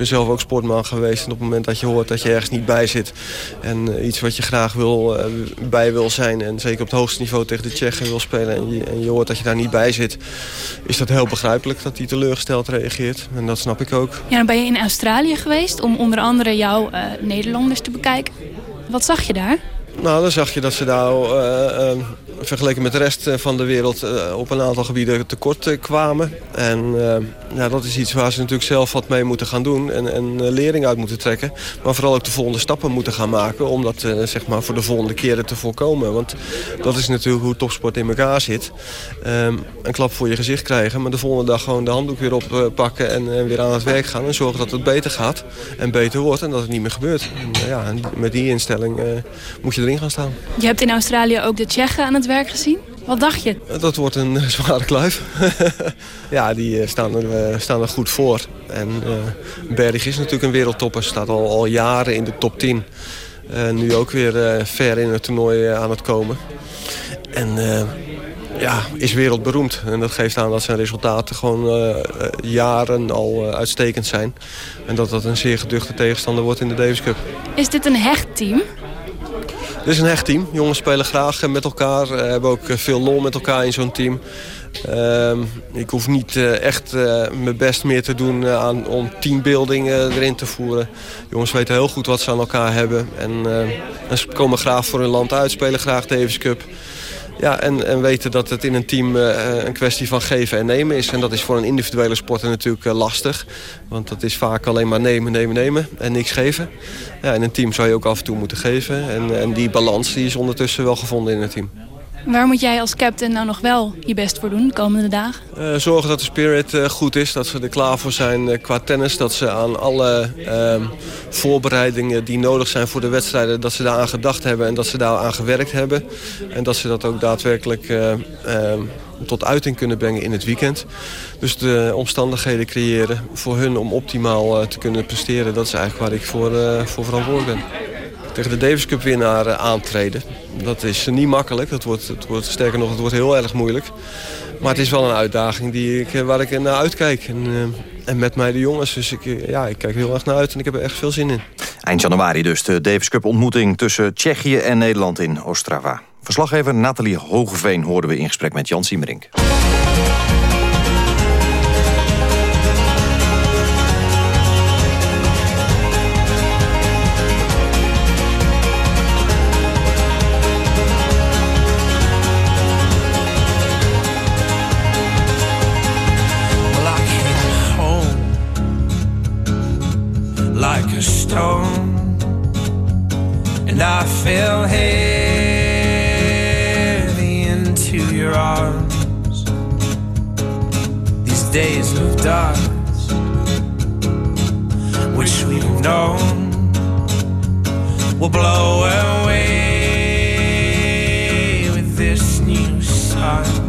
ben zelf ook sportman geweest. En op het moment dat je hoort dat je ergens niet bij zit... en uh, iets wat je graag wil, uh, bij wil zijn... en zeker op het hoogste niveau tegen de Tsjechen wil spelen... En je, en je hoort dat je daar niet bij zit... is dat heel begrijpelijk dat hij teleurgesteld reageert. En dat snap ik ook. Ja, dan ben je in Australië geweest om onder andere jouw uh, Nederlanders te bekijken. Wat zag je daar? Nou, dan zag je dat ze daar uh, uh, vergeleken met de rest van de wereld op een aantal gebieden tekort kwamen. En ja, dat is iets waar ze natuurlijk zelf wat mee moeten gaan doen en, en lering uit moeten trekken. Maar vooral ook de volgende stappen moeten gaan maken om dat zeg maar voor de volgende keren te voorkomen. Want dat is natuurlijk hoe topsport in elkaar zit. Um, een klap voor je gezicht krijgen, maar de volgende dag gewoon de handdoek weer oppakken en, en, weer aan het werk gaan. En zorgen dat het beter gaat en beter wordt en dat het niet meer gebeurt. En, ja, met die instelling moet je erin gaan staan. Je hebt in Australië ook de Tsjechen aan het werk gezien. Wat dacht je? Dat wordt een zware kluif. ja, die staan er, staan er goed voor. En uh, Berg is natuurlijk een wereldtopper. Staat al, al jaren in de top 10. Uh, nu ook weer uh, ver in het toernooi aan het komen. En ja, is wereldberoemd. En dat geeft aan dat zijn resultaten gewoon jaren al uitstekend zijn. En dat dat een zeer geduchte tegenstander wordt in de Davis Cup. Is dit een hecht team? Het is een hecht team. Jongens spelen graag met elkaar. Uh, hebben ook veel lol met elkaar in zo'n team. Uh, ik hoef niet uh, echt mijn best meer te doen aan, om teambuilding erin te voeren. Jongens weten heel goed wat ze aan elkaar hebben. En, ze komen graag voor hun land uit, spelen graag Davis Cup. Ja, en, en weten dat het in een team uh, een kwestie van geven en nemen is. En dat is voor een individuele sporter natuurlijk uh, lastig. Want dat is vaak alleen maar nemen, nemen, nemen en niks geven. Ja, in een team zou je ook af en toe moeten geven. En, en die balans die is ondertussen wel gevonden in het team. Waar moet jij als captain nou nog wel je best voor doen de komende dagen? Uh, zorgen dat de spirit uh, goed is, dat ze er klaar voor zijn uh, qua tennis. Dat ze aan alle ehm, voorbereidingen die nodig zijn voor de wedstrijden... dat ze daar aan gedacht hebben en dat ze daar aan gewerkt hebben. En dat ze dat ook daadwerkelijk ehm, tot uiting kunnen brengen in het weekend. Dus de omstandigheden creëren voor hun om optimaal te kunnen presteren... dat is eigenlijk waar ik voor, voor verantwoordelijk ben tegen de Davis Cup winnaar aantreden. Dat is niet makkelijk. Dat wordt, het wordt, sterker nog, het wordt heel erg moeilijk. Maar het is wel een uitdaging die ik, waar ik naar uitkijk. En, uh, en met mij de jongens. Dus ik, ja, ik kijk heel erg naar uit en ik heb er echt veel zin in. Eind januari dus de Davis Cup ontmoeting tussen Tsjechië en Nederland in Ostrava. Verslaggever Nathalie Hogeveen hoorden we in gesprek met Jan Siemerink. Stone, and I fell heavy into your arms. These days of dust, which we've known, will blow away with this new sun.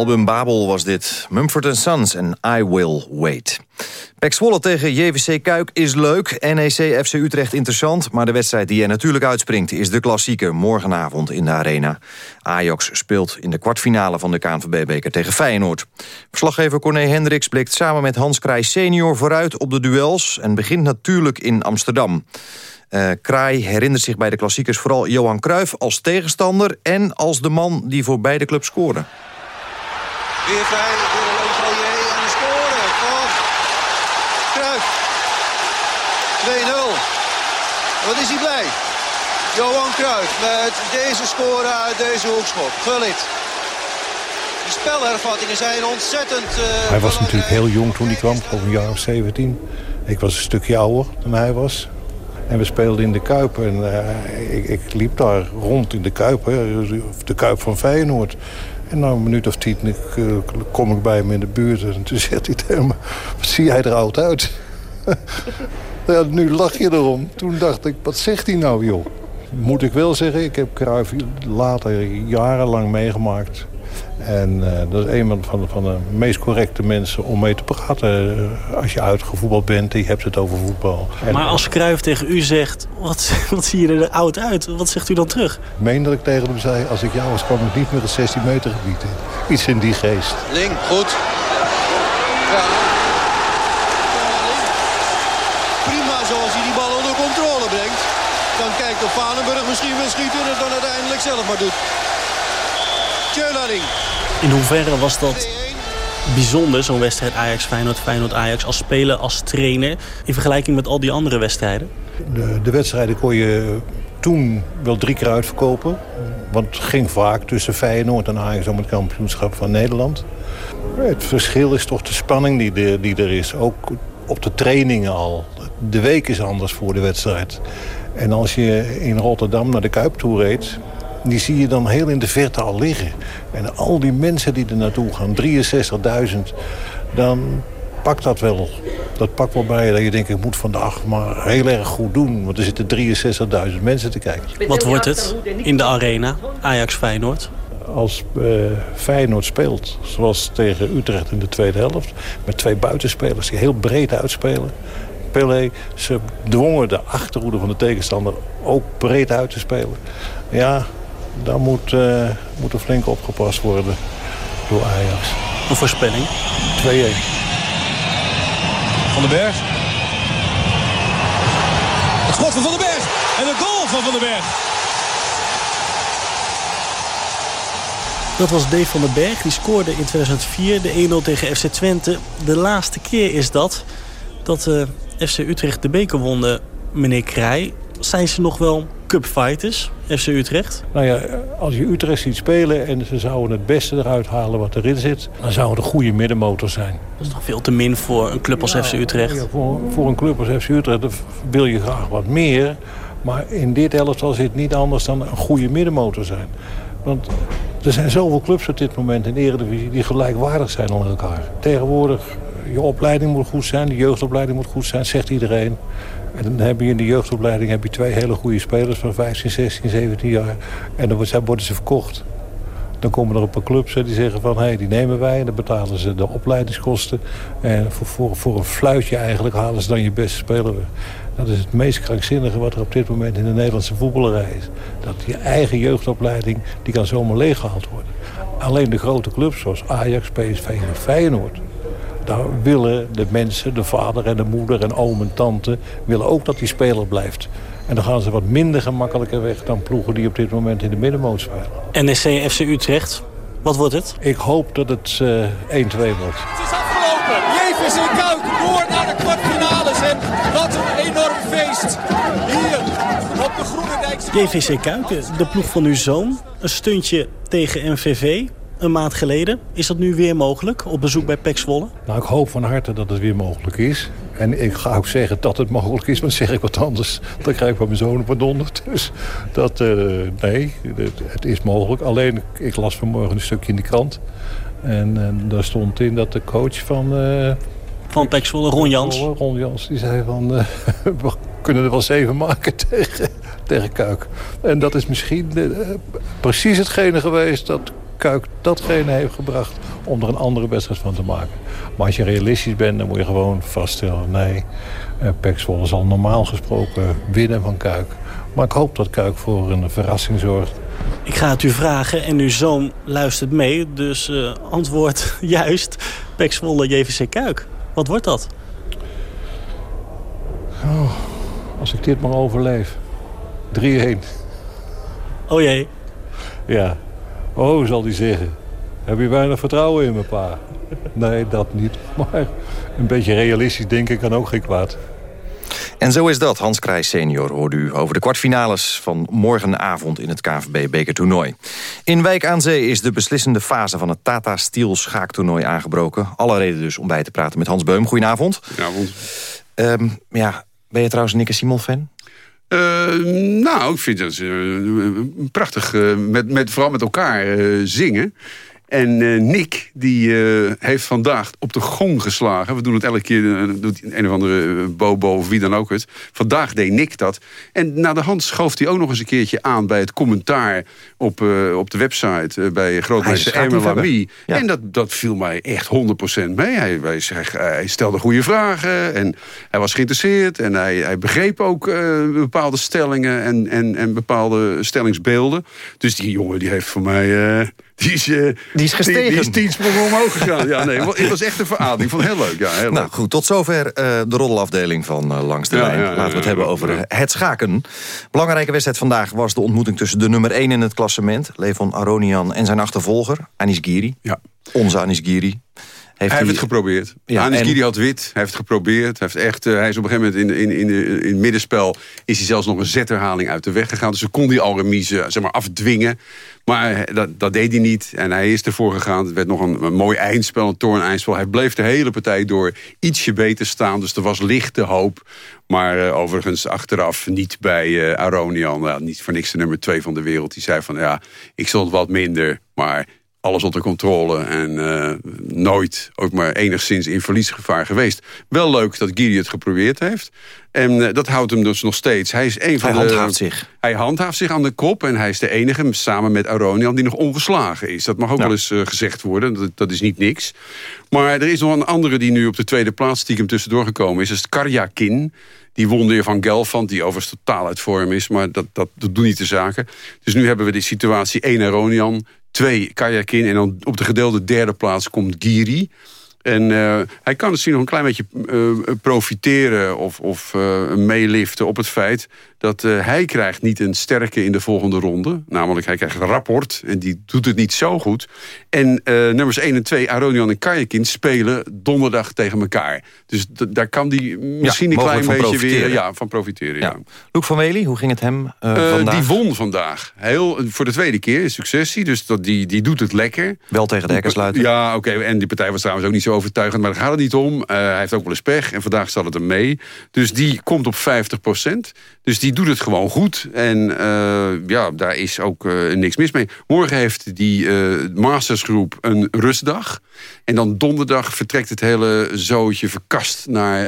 Album Babel was dit Mumford Sons en I Will Wait. Pek Zwolle tegen JVC Kuik is leuk. NEC FC Utrecht interessant. Maar de wedstrijd die er natuurlijk uitspringt is de klassieke morgenavond in de Arena. Ajax speelt in de kwartfinale van de KNVB-beker tegen Feyenoord. Verslaggever Corné Hendricks blikt samen met Hans Krij senior vooruit op de duels... en begint natuurlijk in Amsterdam. Eh Kraai herinnert zich bij de klassiekers vooral Johan Cruijff als tegenstander... en als de man die voor beide clubs scoorde. Weer vrij door de Longlier en de score van Kruif. 2-0. Wat is hij blij? Johan Cruijff met deze score uit deze hoekschop. Gullit. De spelervattingen zijn ontzettend... eh, Hij was natuurlijk heel jong toen hij kwam, over een jaar of 17. Ik was een stukje ouder dan hij was. En we speelden in de Kuip. En eh, ik, ik liep daar rond in de Kuip, hè, de Kuip van Feyenoord. En na een minuut of tien eh, kom ik bij hem in de buurt. En toen zegt hij tegen me, wat zie jij er oud uit? ja, nu lach je erom. Toen dacht ik, wat zegt hij nou, joh? Moet ik wel zeggen, ik heb Cruijff later jarenlang meegemaakt. En eh, dat is een van, van de meest correcte mensen om mee te praten. Eh, als je uitgevoetbald bent en je hebt het over voetbal. Maar als Cruijff tegen u zegt, wat, wat zie je er oud uit? Wat zegt u dan terug? ik meen dat ik tegen hem zei, als ik jou was, kwam ik niet meer het 16 meter gebied in. Iets in die geest. Link, goed. Ja. Prima zoals hij die bal onder controle brengt. Dan kijkt of Vanenburg misschien wil schieten en het dan uiteindelijk zelf maar doet. Tjölaring. In hoeverre was dat bijzonder, zo'n wedstrijd Ajax-Feyenoord, Feyenoord-Ajax... als speler, als trainer, in vergelijking met al die andere wedstrijden? De, de wedstrijden kon je toen wel drie keer uitverkopen. Want het ging vaak tussen Feyenoord en Ajax om het kampioenschap van Nederland. Het verschil is toch de spanning die, die er is. Ook op de trainingen al. De week is anders voor de wedstrijd. En als je in Rotterdam naar de Kuip toe reed... die zie je dan heel in de verte al liggen. En al die mensen die er naartoe gaan, 63.000... dan pakt dat wel dat pakt wel bij je dat je denkt... ik moet vandaag maar heel erg goed doen. Want er zitten 63.000 mensen te kijken. Wat wordt het in de arena, Ajax-Feyenoord? Als eh, Feyenoord speelt, zoals tegen Utrecht in de tweede helft... met twee buitenspelers die heel breed uitspelen... Pelé, ze dwongen de achterhoede van de tegenstander ook breed uit te spelen. Ja, daar moet, eh, moet er flink opgepast worden door Ajax. Een voorspelling? 2-1. Van den Berg. Het schot van Van den Berg. En de goal van Van den Berg. Dat was Dave van den Berg. Die scoorde in 2004 de 1-0 tegen FC Twente. De laatste keer is dat dat eh, FC Utrecht de beker won, meneer Krij. Zijn ze nog wel cupfighters, FC Utrecht? Nou ja, als je Utrecht ziet spelen en ze zouden het beste eruit halen wat erin zit... dan zou het een goede middenmotor zijn. Dat is nog veel te min voor een club als FC Utrecht. Ja, voor, voor een club als FC Utrecht wil je graag wat meer. Maar in dit elftal zit niet anders dan een goede middenmotor zijn. Want er zijn zoveel clubs op dit moment in de Eredivisie die gelijkwaardig zijn aan elkaar. Tegenwoordig, je opleiding moet goed zijn, de jeugdopleiding moet goed zijn, zegt iedereen. En dan heb je in de jeugdopleiding heb je twee hele goede spelers van 15, 16, 17 jaar. En dan worden ze verkocht. Dan komen er een paar clubs die zeggen van, hé, hey, die nemen wij. En dan betalen ze de opleidingskosten. En voor, voor, voor een fluitje eigenlijk halen ze dan je beste speler weg. Dat is het meest krankzinnige wat er op dit moment in de Nederlandse voetballerij is. Dat je eigen jeugdopleiding, die kan zomaar leeggehaald worden. Alleen de grote clubs zoals Ajax, PSV en Feyenoord... daar willen de mensen, de vader en de moeder en oom en tante... willen ook dat die speler blijft. En dan gaan ze wat minder gemakkelijker weg dan ploegen die op dit moment in de middenmoot spelen. NEC FC Utrecht, wat wordt het? Ik hoop dat het eh 1-2 wordt. Het is afgelopen. JVC Kuik door naar de kwartfinales. En wat een enorm feest. Hier op de Groenendijkse... JVC Kuiken, de ploeg van uw zoon. Een stuntje tegen MVV, een maand geleden. Is dat nu weer mogelijk, op bezoek bij Pek Zwolle? Nou, ik hoop van harte dat het weer mogelijk is. En ik ga ook zeggen dat het mogelijk is, maar dan zeg ik wat anders. Dan krijg ik van mijn zoon op donder. Dus dat, eh, nee, het, is mogelijk. Alleen, ik las vanmorgen een stukje in de krant. En, en daar stond in dat de coach van... eh, Van Pek Zwolle, Ron Jans. Ron Jans, die zei van... eh, we kunnen er wel zeven maken tegen, tegen Kuik. En dat is misschien precies hetgene geweest dat Kuik datgene heeft gebracht... om er een andere wedstrijd van te maken. Maar als je realistisch bent, dan moet je gewoon vaststellen... nee, eh Pek Zwolle zal normaal gesproken winnen van Kuik. Maar ik hoop dat Kuik voor een verrassing zorgt. Ik ga het u vragen en uw zoon luistert mee. Dus eh, antwoord juist, Pek Zwolle, JVC Kuik. Wat wordt dat? Oh, als ik dit maar overleef. 3-1. Oh jee. Ja. Oh, zal hij zeggen. Heb je weinig vertrouwen in me, pa? Nee, dat niet. Maar een beetje realistisch denken kan ook geen kwaad. En zo is dat. Hans Krijs senior hoorde u over de kwartfinales van morgenavond in het KVB-bekertoernooi. In Wijk aan Zee is de beslissende fase van het Tata Steel schaaktoernooi aangebroken. Alle reden dus om bij te praten met Hans Beum. Goedenavond. Goedenavond. Ehm, ja, ben je trouwens een Nikke Simon-fan? Eh, nou, ik vind dat ze eh, prachtig, eh, met, met, vooral met elkaar eh, zingen. En eh, Nick, die eh, heeft vandaag op de gong geslagen. We doen het elke keer, eh, doet een of andere Bobo of wie dan ook het. Vandaag deed Nick dat. En na de hand schoof hij ook nog eens een keertje aan... bij het commentaar op, op de website bij grootmeester Emma. En dat, dat viel mij echt 100% mee. Hij, hij, hij stelde goede vragen en hij was geïnteresseerd. En hij, hij begreep ook bepaalde stellingen en, en, en bepaalde stellingsbeelden. Dus die jongen die heeft voor mij... eh, die, is, Die is gestegen. Die, is tien sprongen omhoog gegaan. Ja, nee, het was echt een verademing. Het heel leuk. Ja, heel leuk. Nou goed, tot zover eh, de roddelafdeling van eh, Langs de Ja, Lijn. ja, ja, Laten we het hebben over het schaken. Belangrijke wedstrijd vandaag was de ontmoeting tussen de nummer 1 in het klassement... Levon Aronian en zijn achtervolger, Anis Giri. Ja. Onze Anis Giri. hij heeft het geprobeerd. Ja, Anis en- Giri had wit. Hij heeft het geprobeerd. Hij, heeft echt, hij is op een gegeven moment in, in, in, de- in het middenspel... is hij zelfs nog een zetherhaling uit de weg gegaan. Dus ze kon die al remise zeg maar, afdwingen. Maar dat, dat deed hij niet. En hij is ervoor gegaan. Het werd nog een, mooi eindspel, een toorn-eindspel. Hij bleef de hele partij door ietsje beter staan. Dus er was lichte hoop. Maar eh, overigens achteraf niet bij eh, Aronian. Ja, niet voor niks de nummer twee van de wereld. Die zei van, ja, ik stond wat minder. Maar alles onder controle en eh, nooit ook maar enigszins in verliesgevaar geweest. Wel leuk dat Giri het geprobeerd heeft. En eh, dat houdt hem dus nog steeds. Hij is een van Hij de, handhaaft zich. Hij handhaaft zich aan de kop en hij is de enige, samen met Aronian, die nog ongeslagen is. Dat mag ook wel eens eh, gezegd worden, dat, dat is niet niks. Maar er is nog een andere die nu op de tweede plaats stiekem tussendoor gekomen is. Dat is Karjakin. Die won weer van Gelfand, die overigens totaal uit vorm is. Maar dat, dat, dat doet niet de zaken. Dus nu hebben we de situatie 1 Aronian, 2 Karjakin... en dan op de gedeelde derde plaats komt Giri... En eh, hij kan misschien nog een klein beetje eh, profiteren of, of eh, meeliften op het feit dat hij krijgt niet een sterke in de volgende ronde. Namelijk, hij krijgt een rapport en die doet het niet zo goed. En nummers 1 en 2, Aronian en Kajakin, spelen donderdag tegen elkaar. Dus daar kan hij misschien een klein beetje weer ja, van profiteren. Ja. Luc van Wely, hoe ging het hem vandaag? die won vandaag. Heel, voor de tweede keer in successie. Dus dat, die, die doet het lekker. Wel tegen de hekken sluiten. Ja, oké. En die partij was trouwens ook niet zo overtuigend. Maar daar gaat het niet om. Eh, hij heeft ook wel eens pech. En vandaag zat het hem mee. Dus die komt op 50% Dus die doet het gewoon goed. En eh, ja, daar is ook eh, niks mis mee. Morgen heeft die mastersgroep een rustdag. En dan donderdag vertrekt het hele zootje verkast naar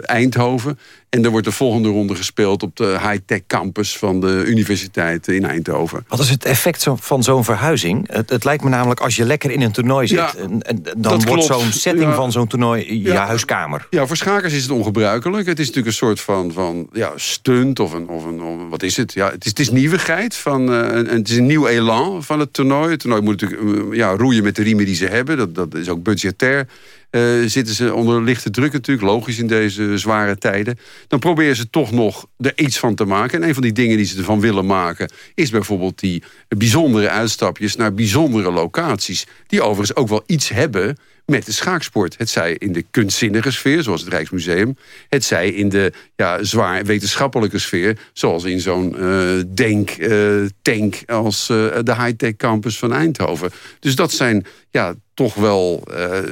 Eindhoven. En dan wordt de volgende ronde gespeeld op de high-tech campus van de universiteit in Eindhoven. Wat is het effect van zo'n verhuizing? Het, het lijkt me namelijk als je lekker in een toernooi zit... Ja, en, en dan wordt zo'n setting Ja. van zo'n toernooi je Ja. huiskamer. Ja, voor schakers is het ongebruikelijk. Het is natuurlijk een soort van, van ja, stunt of een, of een of een- wat is het? Ja, het is, het is nieuwigheid. Van, eh, een, het is een nieuw elan van het toernooi. Het toernooi moet natuurlijk eh, ja, roeien met de riemen die ze hebben. Dat, dat is ook budgetair. eh, zitten ze onder lichte druk natuurlijk. Logisch in deze zware tijden. Dan proberen ze toch nog er iets van te maken. En een van die dingen die ze ervan willen maken... is bijvoorbeeld die bijzondere uitstapjes naar bijzondere locaties. Die overigens ook wel iets hebben met de schaaksport. Het zij in de kunstzinnige sfeer, zoals het Rijksmuseum. Het zij in de ja, zwaar wetenschappelijke sfeer... zoals in zo'n eh, denk-tank als eh, de high-tech campus van Eindhoven. Dus dat zijn ja, toch wel... eh,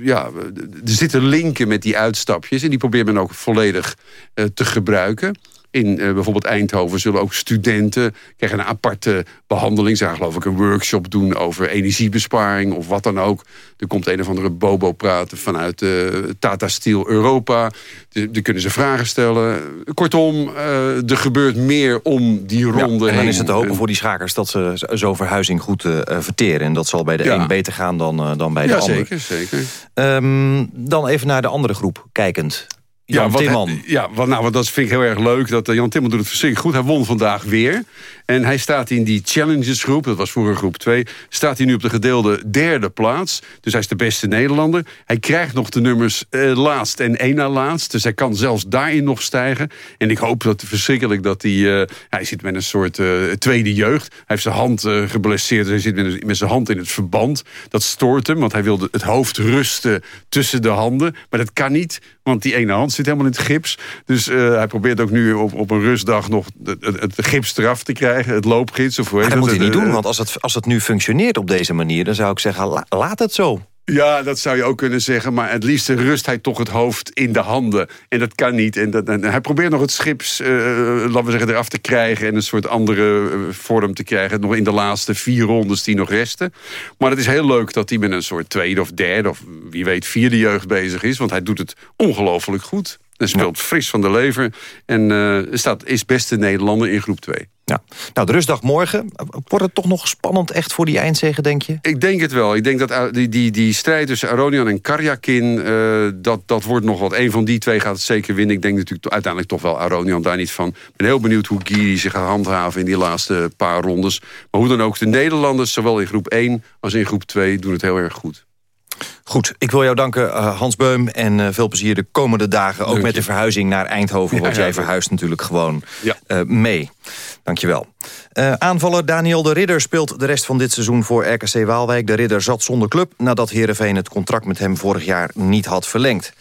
ja, er zitten linken met die uitstapjes... en die probeert men ook volledig eh, te gebruiken... In eh, bijvoorbeeld Eindhoven zullen ook studenten krijgen een aparte behandeling. Ze gaan geloof ik een workshop doen over energiebesparing of wat dan ook. Er komt een of andere bobo praten vanuit eh, Tata Steel Europa. Daar kunnen ze vragen stellen. Kortom, eh, er gebeurt meer om die ronde Ja, en dan heen. is het te hopen voor die schakers dat ze zo- zo'n verhuizing goed verteren. En dat zal bij de Ja. een beter gaan dan, dan bij de Ja, ander. zeker, zeker. Ehm, dan even naar de andere groep kijkend. Jan wat Timman. hij- ja, wat, nou, want dat vind ik heel erg leuk. Dat, eh, Jan Timman doet het verschrikkelijk goed. Hij won vandaag weer. En hij staat in die Challenges groep, dat was vroeger groep 2... staat hij nu op de gedeelde derde plaats. Dus hij is de beste Nederlander. Hij krijgt nog de nummers eh, laatst en één na laatst. Dus hij kan zelfs daarin nog stijgen. En ik hoop dat verschrikkelijk dat hij... eh, hij zit met een soort tweede jeugd. Hij heeft zijn hand geblesseerd. Dus hij zit met, met zijn hand in het verband. Dat stoort hem, want hij wilde het hoofd rusten tussen de handen. Maar dat kan niet, want die ene hand zit helemaal in het gips. Dus eh, hij probeert ook nu op, op een rustdag nog het, het, gips eraf te krijgen. Het loopgids of Maar heet dat moet hij het? niet doen, Eh, want als het, als het nu functioneert op deze manier... dan zou ik zeggen, la- laat het zo. Ja, dat zou je ook kunnen zeggen. Maar het liefst rust hij toch het hoofd in de handen. En dat kan niet. En, hij probeert nog het schips, eh, laten we zeggen, eraf te krijgen... en een soort andere eh, vorm te krijgen. Nog in de laatste vier rondes die nog resten. Maar het is heel leuk dat hij met een soort tweede of derde... of wie weet vierde jeugd bezig is. Want hij doet het ongelooflijk goed. Hij speelt fris van de lever. En eh, staat, is beste Nederlander in groep 2. Ja. Nou, de rustdag morgen. Wordt het toch nog spannend echt voor die eindzege, denk je? Ik denk het wel. Ik denk dat uh, die, die, die strijd tussen Aronian en Karjakin... eh, dat, dat wordt nog wat. Een van die twee gaat het zeker winnen. Ik denk natuurlijk uiteindelijk toch wel Aronian daar niet van. Ik ben heel benieuwd hoe Giri zich gaat handhaven... in die laatste paar rondes. Maar hoe dan ook, de Nederlanders, zowel in groep 1 als in groep 2... doen het heel erg goed. Goed, ik wil jou danken eh, Hans Beum en eh, veel plezier de komende dagen. Ook met je. de verhuizing naar Eindhoven, Ja, want ja, jij verhuist natuurlijk gewoon Ja. eh, mee. Dankjewel. Aanvaller Daniel de Ridder speelt de rest van dit seizoen voor RKC Waalwijk. De Ridder zat zonder club nadat Heerenveen het contract met hem vorig jaar niet had verlengd.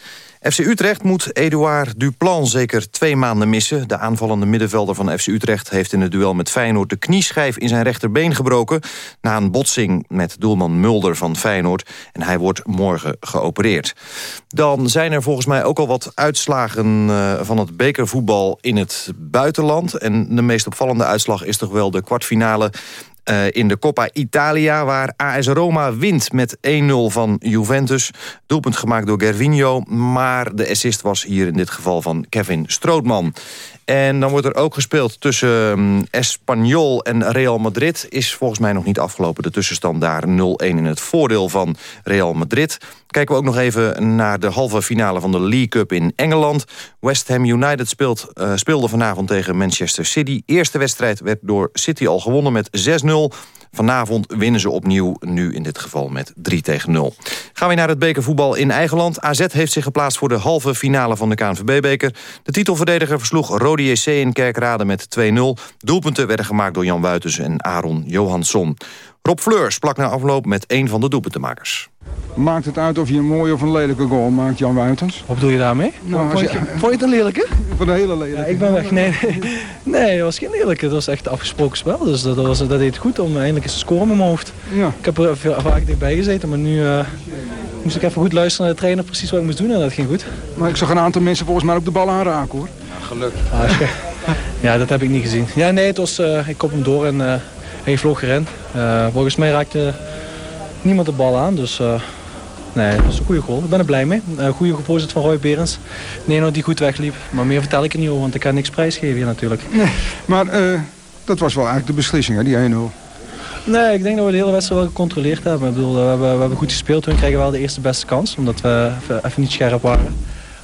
FC Utrecht moet Edouard Duplan zeker twee maanden missen. De aanvallende middenvelder van FC Utrecht heeft in het duel met Feyenoord... de knieschijf in zijn rechterbeen gebroken... na een botsing met doelman Mulder van Feyenoord. En hij wordt morgen geopereerd. Dan zijn er volgens mij ook al wat uitslagen eh, van het bekervoetbal in het buitenland. En de meest opvallende uitslag is toch wel de kwartfinale Eh, in de Coppa Italia, waar AS Roma wint met 1-0 van Juventus. Doelpunt gemaakt door Gervinho, maar de assist was hier in dit geval van Kevin Strootman. En dan wordt er ook gespeeld tussen um, Espanyol en Real Madrid. Is volgens mij nog niet afgelopen. De tussenstand daar 0-1 in het voordeel van Real Madrid. Kijken we ook nog even naar de halve finale van de League Cup in Engeland. West Ham United speelt, uh, speelde vanavond tegen Manchester City. Eerste wedstrijd werd door City al gewonnen met 6-0. Vanavond winnen ze opnieuw, nu in dit geval met 3 tegen 0. Gaan we naar het bekervoetbal in eigen land. AZ heeft zich geplaatst voor de halve finale van de KNVB-beker. De titelverdediger versloeg Rode JC in Kerkrade met 2-0. Doelpunten werden gemaakt door Jan Wuitens en Aaron Johansson. Rob Fleur sprak na afloop met een van de doelpuntenmakers. Maakt het uit of je een mooie of een lelijke goal maakt, Jan Wuitens? Wat bedoel je daarmee? Nou, vond, je, vond je het een lelijke? Van de hele lelijke. Ja, ik ben weg. Nee, nee, het was geen lelijke. Het was echt een afgesproken spel. Dus dat, was, dat deed goed om eindelijk eens te scoren met mijn hoofd. Ja. Ik heb er veel, vaak dichtbij gezeten, maar nu uh, moest ik even goed luisteren naar de trainer precies wat ik moest doen en dat ging goed. Maar ik zag een aantal mensen volgens mij op de bal aanraken hoor. Ja, gelukkig. Ah, ja, dat heb ik niet gezien. Ja, nee, het was, uh, ik kop hem door en uh, hij vloog erin. volgens mij raakte niemand de bal aan, dus... Nee, dat is een goede goal. Ik ben er blij mee. Een goede voorzet van Roy Berends. Neno die goed wegliep. Maar meer vertel ik er niet over, want ik kan niks prijsgeven hier natuurlijk. Nee, maar dat was wel eigenlijk de beslissing, hè, die 1-0. Nee, ik denk dat we de hele wedstrijd wel gecontroleerd hebben. Ik bedoel, we hebben, we hebben goed gespeeld. Toen kregen we wel de eerste beste kans, omdat we even niet scherp waren.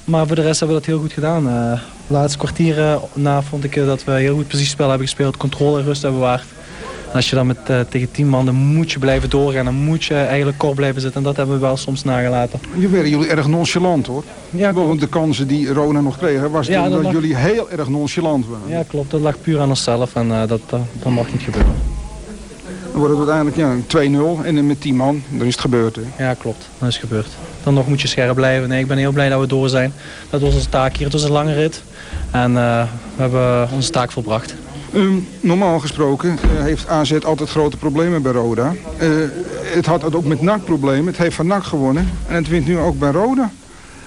Maar voor de rest hebben we dat heel goed gedaan. Uh, laatste kwartier na vond ik dat we heel goed positiespel hebben gespeeld. Controle en rust hebben bewaard. En als je dan met, uh, tegen tien man, dan moet je blijven doorgaan. Dan moet je eigenlijk kort blijven zitten. En dat hebben we wel soms nagelaten. Je werden jullie erg nonchalant hoor. Ja, Want de kansen die Rona nog kregen, was ja, dat, jullie heel erg nonchalant waren. Ja, klopt. Dat lag puur aan onszelf. En uh, dat, uh, dat mag niet gebeuren. Dan wordt het uiteindelijk ja, 2-0 en met 10 man, dan is het gebeurd. Hè? Ja, klopt. Dat is gebeurd. Dan nog moet je scherp blijven. Nee, ik ben heel blij dat we door zijn. Dat was onze taak hier. Het was een lange rit. En we hebben onze taak volbracht. Um, normaal gesproken uh, heeft AZ altijd grote problemen bij Roda. Uh, het had het ook met NAC problemen. Het heeft van NAC gewonnen. En het wint nu ook bij Roda.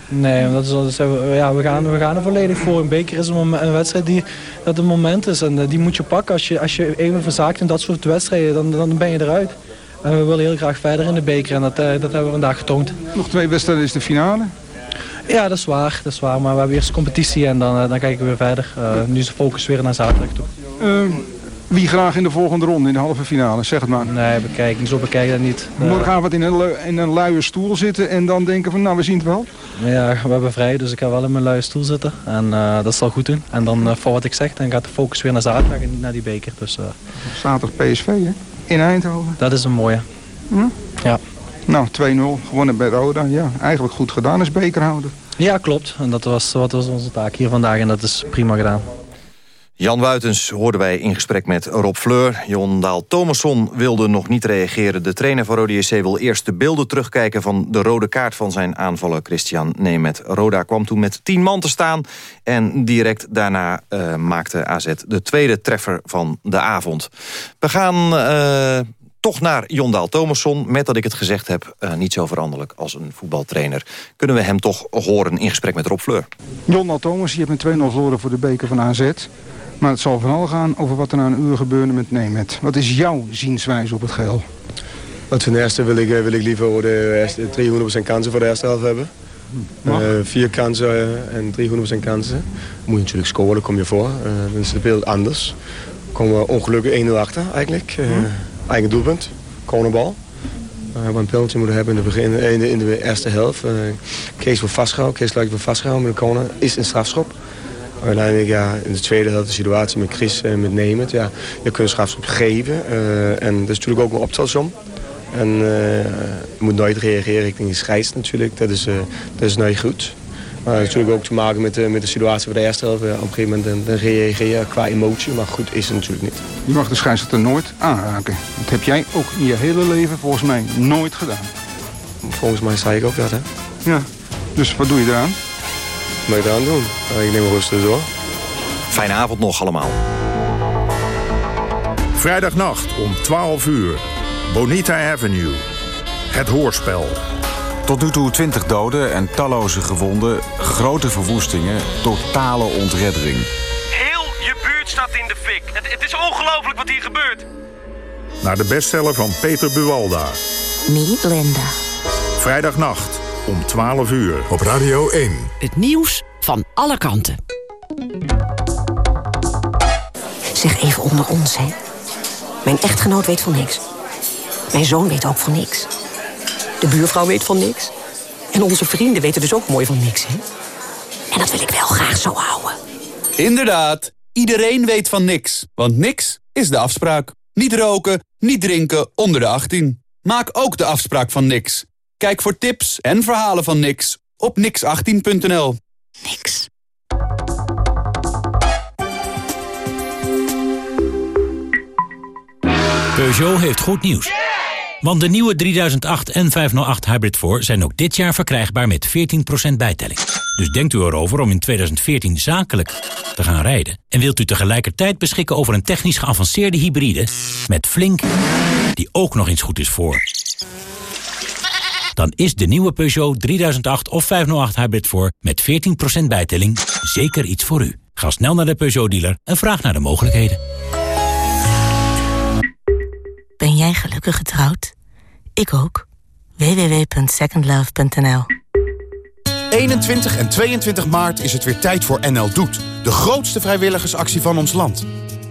Nee, dat is, dat is, ja, we, gaan, we gaan er volledig voor. Een beker is een, moment, een wedstrijd die dat een moment is. En uh, die moet je pakken. Als je, als je even verzaakt in dat soort wedstrijden, dan, dan ben je eruit. En we willen heel graag verder in de beker. En dat, dat hebben we vandaag getoond. Nog twee wedstrijden is de finale. Ja, dat is waar. Dat is waar. Maar we hebben eerst competitie en dan, dan kijken we weer verder. nu is de focus weer naar zaterdag toe. Uh, wie graag in de volgende ronde, in de halve finale? Zeg het maar. Nee, bekijken. Zo bekijken dat niet. Morgenavond in een, in een luie stoel zitten en dan denken van, nou, we zien het wel. Ja, we hebben vrij, dus ik ga wel in mijn luie stoel zitten. En uh, dat zal goed doen. En dan, uh, voor wat ik zeg, dan gaat de focus weer naar zaterdag en niet naar die beker. Dus, uh... Zaterdag PSV, hè? In Eindhoven. Dat is een mooie. Hm? Ja. Nou, 2-0, gewonnen bij Roda. Ja, eigenlijk goed gedaan als bekerhouder. Ja, klopt. En dat was, wat was onze taak hier vandaag en dat is prima gedaan. Jan Wuitens hoorden wij in gesprek met Rob Fleur. Jon Daal Thomasson wilde nog niet reageren. De trainer van Rode JC wil eerst de beelden terugkijken... van de rode kaart van zijn aanvaller Christian Nemet. Roda kwam toen met tien man te staan. En direct daarna uh, maakte AZ de tweede treffer van de avond. We gaan... Uh, toch naar Jondaal Thomasson. Met dat ik het gezegd heb, uh, niet zo veranderlijk als een voetbaltrainer. Kunnen we hem toch horen in gesprek met Rob Fleur. Jondaal Thomas, je hebt met 2-0 verloren voor de beker van AZ. Maar het zal vooral gaan over wat er na een uur gebeurde met Nemet. Wat is jouw zienswijze op het geheel? Want ten eerste wil ik, wil ik liever de 300% kansen voor de eerste helft hebben. Uh, vier kansen en 300% kansen. Moet je natuurlijk scoren, kom je voor. Uh, dan is het beeld anders. Komen we ongelukkig 1-0 achter eigenlijk. Uh, eigen doelpunt, cornerbal. Uh, we een penalty moeten hebben in de, begin, in de, in de eerste helft. Kees wordt vastgehouden, Kees lijkt wordt vastgehouden met de corner. Is een strafschop. Uiteindelijk ja, in de tweede helft de situatie met Chris en met Nemeth. Ja, je strafschop geven. Uh, en dat is natuurlijk ook een optelsom. En uh, je moet nooit reageren richting de scheids natuurlijk. Dat is, uh, dat is nooit goed. Maar het natuurlijk ook te maken met de, met de situatie van de eerste helft. Op een gegeven moment dan, dan reageer je qua emotie. Maar goed is het natuurlijk niet. Je mag de scheidsrechter nooit aanraken. Dat heb jij ook in je hele leven volgens mij nooit gedaan. Volgens mij zei ik ook dat, hè? Ja. Dus wat doe je eraan? Moet ik eraan doen? Ik neem rustig door. Fijne avond nog allemaal. Vrijdagnacht om 12 uur. Bonita Avenue. Het hoorspel. Tot nu toe 20 doden en talloze gewonden, grote verwoestingen, totale ontreddering. Heel je buurt staat in de fik. Het, het is ongelooflijk wat hier gebeurt. naar de bestseller van Peter Buwalda. Meet Linda. Vrijdagnacht om 12 uur. Op Radio 1. Het nieuws van alle kanten. Zeg even onder ons, hè. Mijn echtgenoot weet van niks. Mijn zoon weet ook van niks. De buurvrouw weet van niks. En onze vrienden weten dus ook mooi van niks, hè. En dat wil ik wel graag zo houden. Inderdaad, iedereen weet van niks. Want niks is de afspraak. Niet roken, niet drinken onder de 18. Maak ook de afspraak van niks. Kijk voor tips en verhalen van niks op nix18.nl. Niks. Peugeot heeft goed nieuws. Want de nieuwe 3008 en 508 Hybrid 4 zijn ook dit jaar verkrijgbaar met 14% bijtelling. Dus denkt u erover om in 2014 zakelijk te gaan rijden. En wilt u tegelijkertijd beschikken over een technisch geavanceerde hybride... met Flink, die ook nog eens goed is voor... Dan is de nieuwe Peugeot 3008 of 508 Hybrid 4 met 14% bijtelling zeker iets voor u. Ga snel naar de Peugeot-dealer en vraag naar de mogelijkheden. Ben jij gelukkig getrouwd? Ik ook. www.secondlove.nl 21 en 22 maart is het weer tijd voor NL Doet. De grootste vrijwilligersactie van ons land.